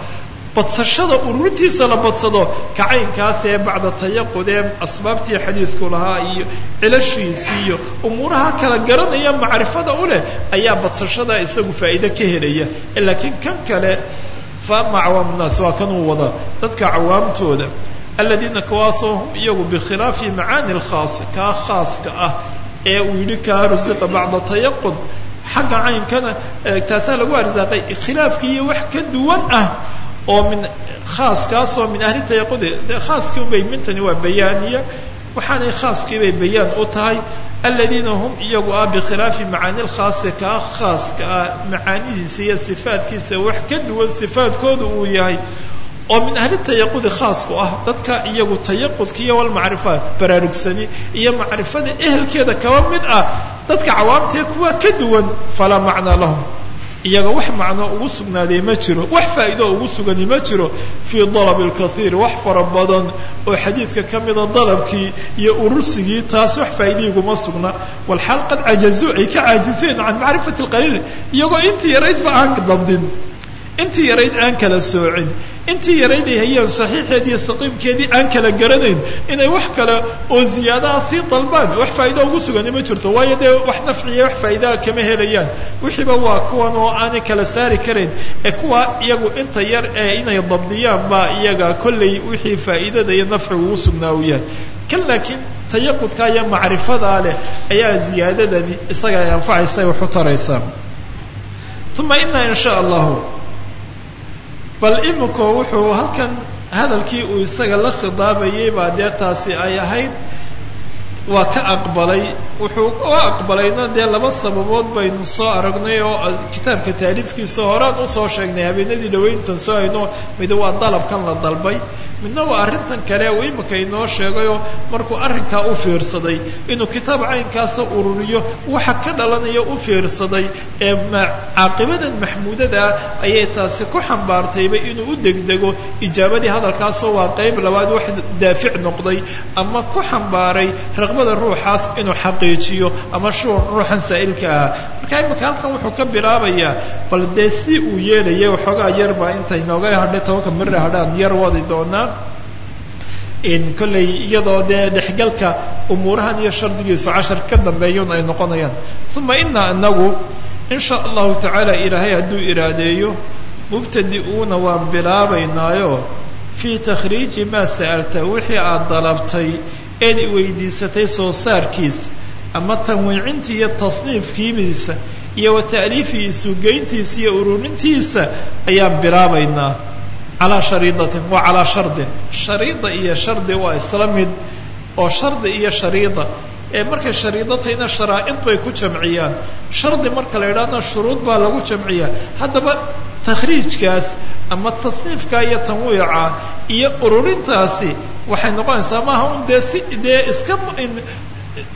badsashada ururintiisa la badsado kacaynkaasee bacda tayaqud ee asbaabtii xadiidku lahaa iyo cilashiisii iyo umuuraha kala garanaya macrifada u leh ayaa badsashada isagu faa'iide ka helaya. Laakiin kan kale fa ama cawaam nnaas waa kanuu wada dadka cawaamtooda aladiina kuwaasoo hum iyagu bikhilaafi macaani lkhaas kaa khaaska ah ee uu yidhi kaa rusiqa bacda tayaqud xagga caynkana taasaa lagu arsaaqay khilaafkii iyo wax ka duwan ah oo min khaaskaasoo min ahli tayaqudi khaaskii unbay mintani waa bayaaniya waxaanay khaaskii bay bayaan u tahay aladiina hum iyagu ah bikhilaafi macaani lkhaasi kaa khaaska ah macaanidiisa iyo sifaadkiisa wax ka duwan sifaadkooda uu yahay oo min ahli tayaqudi khaasku ah dadka iyagu tayaqudka iyo walmacrifa baraarugsani iyo macrifada ehelkeeda kaba mid ah dadka cawaamtee kuwa ka duwan falaa macnaa lahum iyaga wax macno ugu sugnaaday ma jiro wax faa'iido ugu sugani ma jiro fii dalab lkaiir wax fara badan oo xadiidka ka mida dalabkii iyo urursigii taas wax faa'iidayguma sugna. Walxaal qad cajazuu ay ka caajiseen can macrifati lqaliil iyagoo intii yaraydba aan dabdin intii yarayd aan kala soocin. Intii yarayd ay hayeen saxiixeedii iyo saqiimkeedii aan kala garanayn. Inay wax kale oo ziyaadaha sii dalbaan wax faa'iida ugu sugani ma jirto. Waayo dee wax nafciya wax faa'iidaa kama helayaan. Wixiiba waa kuwan oo aanay kala saari karayn ee kuwa iyagu inta yar ee inay dabdiyaan baa iyaga kollay wixii faa'iidada iyo nafciga ugu sugnaa u yahay kan laakiin tayaqudka iyo macrifadaa leh ayaa ziyaadadani isaga ay anfacaysa ay wax u taraysaa. Uma ina in sha allahu bal imiko wuxuu halkan hadalkii uu isaga la khidaabayay baa dee ay ahayd waa ka aqbalay wuxuu u aqbalayna dee laba sababood baynu soo aragnay oo kitaabka taaliifkiisa horaan u soo sheegnay habeenadii dhaweyntan soo hayno mid waa dalabkan la dalbay midna waa arrintan kale uu imika inoo sheegayoo markuu arrinkaa u fiirsaday inuu kitaab caynkaasa ururiyo waxa ka dhalanaya u fiirsaday ee caaqibadan maxmuudadaa ayay taasi ku xambaartayba inuu u degdego ijaabadii hadalkaasoo waa qayb labaad wax daafic noqday ama ku xambaaray raqbada ruuxaas inuu xaqiijiyo ama shuu ruuxan saa'ilka ah. Marka imika halkan wuxuu ka bilaabayaa bal dee si uu yeelaya waxoogaa yarbaa intay nooga hadhay tobanka miri hadhaan yar wadi doonaa kolley iyadoo dee dhexgalka umuurahan iyo shardigiisu cashar ka dambeeyun ay noqonayaan. Uma ina inagu in sha allahu tacaala ilaahay hadduu iraadeeyo mubtadi-uuna waan bilaabaynaayo fii takhriiji maa sa'alta wixii aada dalabtay eed weydiisatay soo saarkiisa ama tanwiicinta iyo tasniifkiimiisa iyo wa ta'liifihi isugeyntiisa iyo ururintiisa ayaan bilaabaynaa. Calaa shariidatin waa calaa shardin shariida iyo shardi waa isla mid oo shardi iyo shariida ee markay shariidatayna sharaa'id bay ku jamciyaan. Shardi marka la yidhaahna shuruud baa lagu jamciyaa. Haddaba takhriijkaas ama tasniifka iyo tanwiica iyo ururintaasi waxay noqonaysaa maaha un dee si dee iska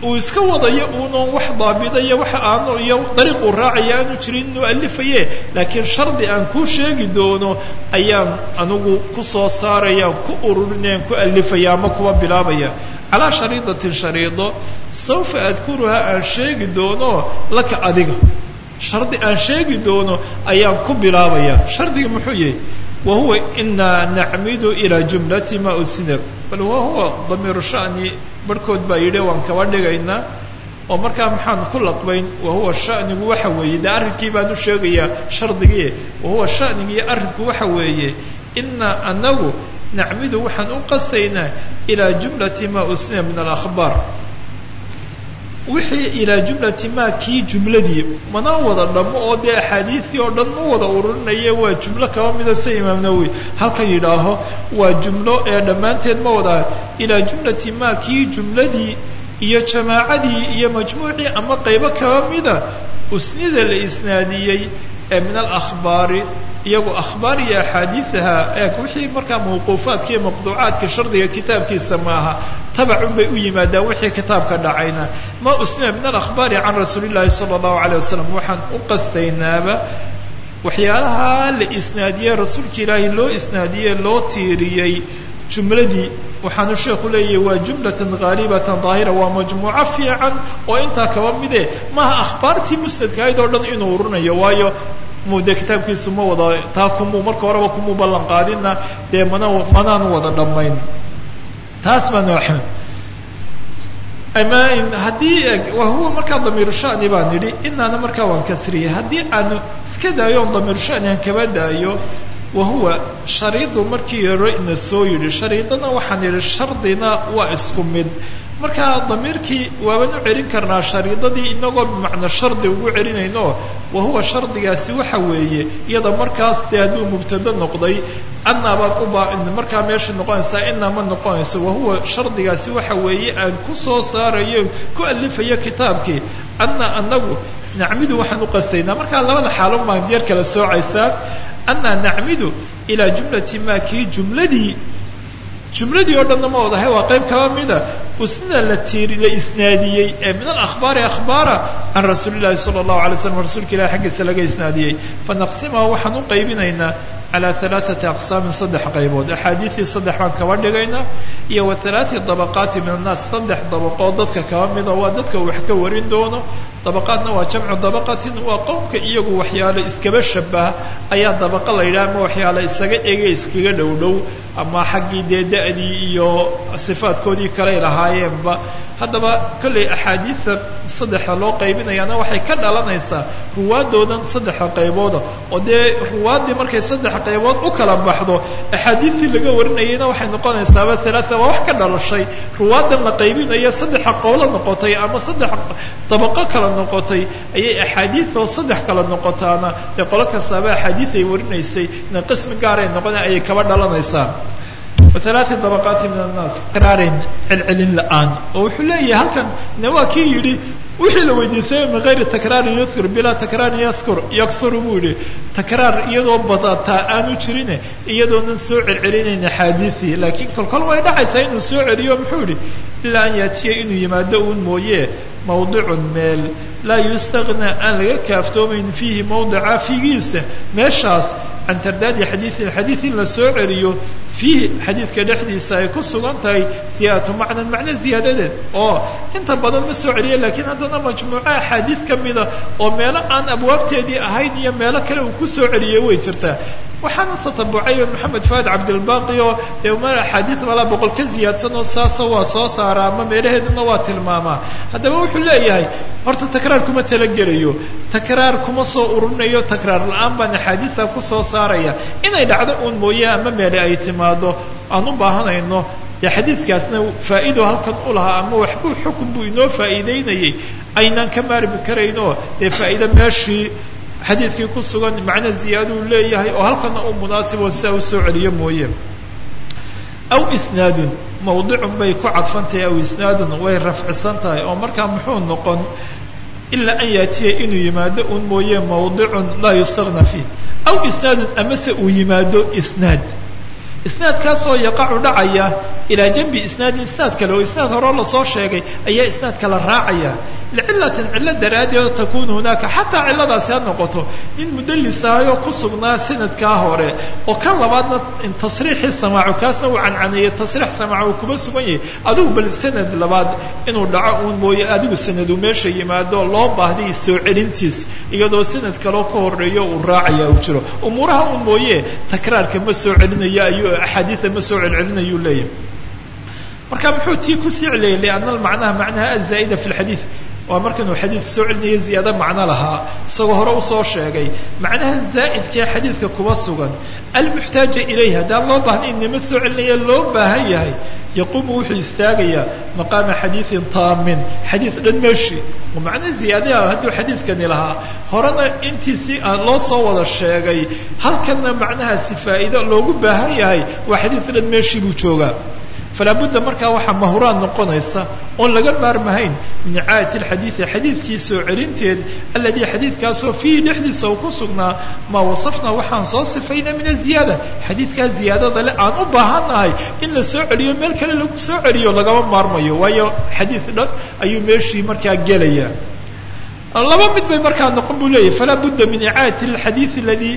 uu iska wadayo unon wax daabidaya wax aanu iyo dariiquu raacaya aanu jirin inuu alifaye laakiin shardi aan kuu sheegi doono ayaan anigu ku soo saarayaan ku ururinayaan ku alifaya ama kuwa bilaabaya. Calaa shariidatin shariido sawfa adkuruhaa aan sheegi doono laka adiga. Shardi aan sheegi doono ayaan ku bilaabaya. Shardiga muxuu yahay huwa inaa nacmidu ilaa jumlati ma usnir bal huwa damiiru shani barhkood baa yidhi waan kaba dhigaynaa oo markaa maxaan ku laqbayn wahuwa shanigu waxa weeye dee arrinkii baan u sheegayaa shardigii wahuwa shanigii arrinku waxa weeye inaa anagu nacmidu waxaan u qastaynaa ilaa jumlati ma usnira min alakhbaar wixii ilaa jumlati ma kii jumladii mana wada dhamo oo dee axaadiistii oo dhan ma wada ururinaya waa jumlo kaba mida sida imaam nawowi halkan yidhaaho waa jumlo ee dhammaanteed ma wada ilaa jumlati ma kii jumladii iyo jamaacadii iyo majmuucii ama qaybo kaba mida. Usnida la isnaadiyey ee min alakhbaari iyagu akhbaar iyo axaadiiaha eeg wixii markaa mawquufaadka iyo maqduucaadka shardiga kitaabkiisa maaha tabacun bay u yimaadaan wixii kitaabka dhacayna. Ma usnida min alakhbaari can rasuuli llahi sala allahu alayh wasalam waxaan u qastaynaaba waxyaalaha la isnaadiyey rasuulka ilaahi loo isnaadiyey loo tiiriyey jumladii waxaanu sheeku leeyahay waa jumlatan haalibatan daahira waa majmuuco fiican oo intaa kaba mide maaha akhbaartii musnadka oo dhan inuu urinayo waayo mude kitaabkiisu ma wada taa kumuu marka horeba kumuu ballan dee mana manaanu wada dhammayn. Taas baan ama haddii wahuwa markaa damiiru shani baan yidhi inaana markaa waan kasriyay haddii aanu iska daayo on damiiru shani aan kaba daayo wahuwa shariidu markii hore ina soo yidhi shariidana waxaan yidhi shardina waa isku mid. Markaa damiirkii waaban u celin karnaa shariidadii inagoo bimacnaa shardi ugu celinayno wahuwa shardigaasi waxa weeye iyada markaas dee hadduu mubtado noqday anaa baan ubaa markaa meesha noqonaysaa inaa ma noqonayso wahuwa shardigaasi waxa weeye aan ku soo saarayo ku alifayo kitaabkii anna anagu nacmidu waxaan u qastaynaa. Markaa labada xaalon baan yar kala soocaysaa anaa nacmidu ilaa jumlati ma kii jumladii jumladii oo dhanna ma wadahay waa qayb kaba mida usnida la tiiri la isnaadiyey ee min alakhbaari akhbaara can rasuuli llahi sala allahu alay slam rasuulka ilahi xaggiisa laga isnaadiyey. Fanaqsimaha waxaan u qaybinaynaa calaa alaaati aqsaamin saddex qaybood. Axaadiidii saddex baan kaba dhigaynaa iyo wa alaati dabaqaati min annaas saddex dabaqood dadka kaba mida waa dadka wax ka warin doono. Dabaqaadna waa jamcu dabaqatin waa qowmka iyagu waxyaalo iskaba shabaha ayaa dabaqa la yidhaha ama waxyaalo isaga ege iskaga dhow dhow ama xaggii dee da-dii iyo sifaadkoodii kaley lahaayeenba. Haddaba kollay axaadiida saddexa loo qaybinayaana waxay ka dhalanaysaa ruwaadoodan saddexa qaybooda. Oo dee ruwaaddii markay saddex qaybood u kala baxdo axaadiistii laga warinayayna waxay noqonaysaaba alaaa waa wax ka dhalashay. Ruwaadan la qaybinayo saddexa qowlo noqotay ama saddex dabaqo kala noqotay ayay axaadiidoo saddex kala noqotaana. Dee qolo kastaaba axaadiid ay warinaysay ina qismi gaaray noqona ayay kaba dhalanaysaa waalaati dabaqaati min annaas qiraarin celcelin la'aan oo wuxuu leeyahay halkan ne waa kii yidhi wixii la weydiisay min gayri takraarin yadkur bilaa takraarin yaskur yaksuru buu yihi takraar iyadoo badataa aanu jirine iyadoonan soo celcelinayn axaadiisii laakiin kolkol way dhacaysaa inuu soo celiyo muxuu yihi ilaa an yaatiya inuu yimaado uun mooye mawdicun meel laa yustagna aan laga kaaftoomayn fiihi mawdica figiisa meeshaas can tardaadi xadiiin xadiid la soo celiyo fiihi xadiidka dhexdiisa ay ku sugan tahay ziyaadatu macnan macno ziyaadadeed. Oo inta badan ma soo celiya lakiin haddana majmuuco axaadiid ka mida oo meelo aan abwaabteedii ahayn iyo meelo kale uu ku soo celiyay way jirtaa. Waxaana tatabucay maxamed faad cabdilbaqi oo dee ma axaadiid malaa boqol ka ziyaadsan oo saasa waa soo saara ama meelaheeduna waa tilmaamaa. Haddaba wuxuu leeyahay horta takraar kuma talagelayo takraar kuma soo ururinayo takraar la'aan baan axaadiidta ku soo saaraya. Inay dhacdo uun mooye ama meele ay timaado aan u baahanayno dee xadiidkaasna faa'ido halkan u lahaa ama waxbuu xukun buu inoo faa'iideynayay aynaan ka maarmi karayno dee faa'iide meeshii xadiidkii ku sugan macno ziyaada uu leeyahay oo halkana u munaasibo sidaa u soo celiyo mooye. Aw isnaadun mawdicun bay ku cadfantahay aw isnaadun way rafcisan tahay oo markaa muxuu noqon ilaa an yaatiya inuu yimaado un mooye mawdicun laa yustagna fiih. Aw isnaadun amase uu yimaado isnaad isnaadkaasoo yaqacu dhacaya ilaa janbi isnaadin isnaad kale oo isnaad horeo la soo sheegay ayaa isnaad kala raacaya. Licilatin cillo daraaddeed takunu hunaaka xataa cilladaasi ha noqoto nin mudallis ahayoo ku sugnaa sanadkaa hore oo kan labaadna tasriixii samaaco kaasna uu cancaneeyey tasriix samaaco uu kuma sugan yahay. Adigu bal sanad labaad inuu dhaco uun mooye adigu sanadu meesha yimaado loo baahday soo celintiis iyadoo sanad kaloo ka horeeyo uu raacaya uu jiro. Umuuraha uun mooye takraarka ma soo celinayo ayuu axaadiida ma soo celcelinayuu leeyahay. Marka muxuu tii ku sii celiyay? Lianna almacnaha macnaha azaa'ida fi lxadiid waa markanuu xadiid soo celinaya ziyaado macno lahaa isagoo hore u soo sheegay macnaha zaa'idkee xadiidka kuba sugan. Almuxtaaja ilayh haddaan loo baahna inama soo celinaya loo baahan yahay yaquumu wuxuu istaagayaa maqaama xadiidin taamin xadiid dhan meeshii oo macno ziyaadaha hadduu xadiidkani lahaa. Horena intiisii loo soo wada sheegay halkanna macnahaasi faa'iido loogu baahan yahay waa xadiid dhan meeshii buu joogaa falaa budda markaa waxaa mahuraan noqonaysa oon laga maarmahayn min icaayati alxadiidi xadiidkii soo celinteed alladii xadiidkaasoo fiihi dhexdiisa uu ku sugnaa maa wasafnaa waxaan soo sifayna min aziyaada xadiidkaa ziyaadada le aan u baahannahay in la soo celiyo meel kale lagu soo celiyo lagama maarmayo waayo xadiid dhan ayuu meeshii markaa gelaya laba mid bay markaa noqon buu leeyahy falaa budda min icaayati alxadiidi aladii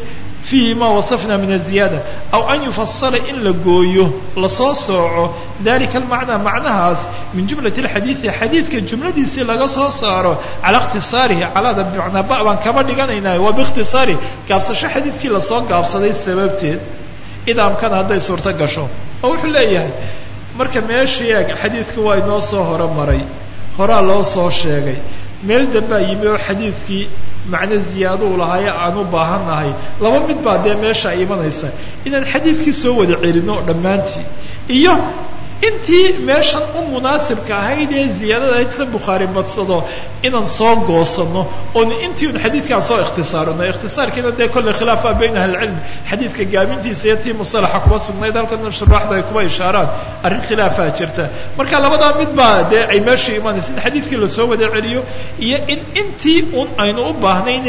fiihi ma wasafna min aziyaada aw an yufasala in la gooyo la soo sooco dalika almacnaa macnahaas min jumlati alxadiidi xadiidka jumladiisii laga soo saaro cala ikhtisaarihi calada bimacnaa ba baan kama dhiganaynaa waa biikhtisaarihi gaabsasho xadiidkii la soo gaabsaday sababteed idaamkana hadday suurto gasho oo wuxuu leeyahay marka meeshii eeg xadiidka waa inoo soo horomaray horaa loo soo sheegay meel dambaa yimi oo xadiidkii macno ziyaado u lahaaye aan u baahannahay laba mid baa dee meesha imanaysa. Inaan xadiidkii soo wada celino dhammaantii. Iyo intii meeshan u munaasibka ahayd ee ziyaadada ahayd sida bukhaari badsado inaan soo goosano oon intii un xadiidkaan soo ikhtisaarino ikhtisaarkiina dee kolley khilaafa bayna ahlicilmi xadiidka gaabintiisa iyo tii musalaxa kuma sugnayd halkan shuraaxda ay kuma ishaaraan arrin khilaafaa jirta. Marka labadaa mid baa dee ay meesha imanaysa in xadiidkii la soo wada celiyo iyo in intii un aynu u baahnayn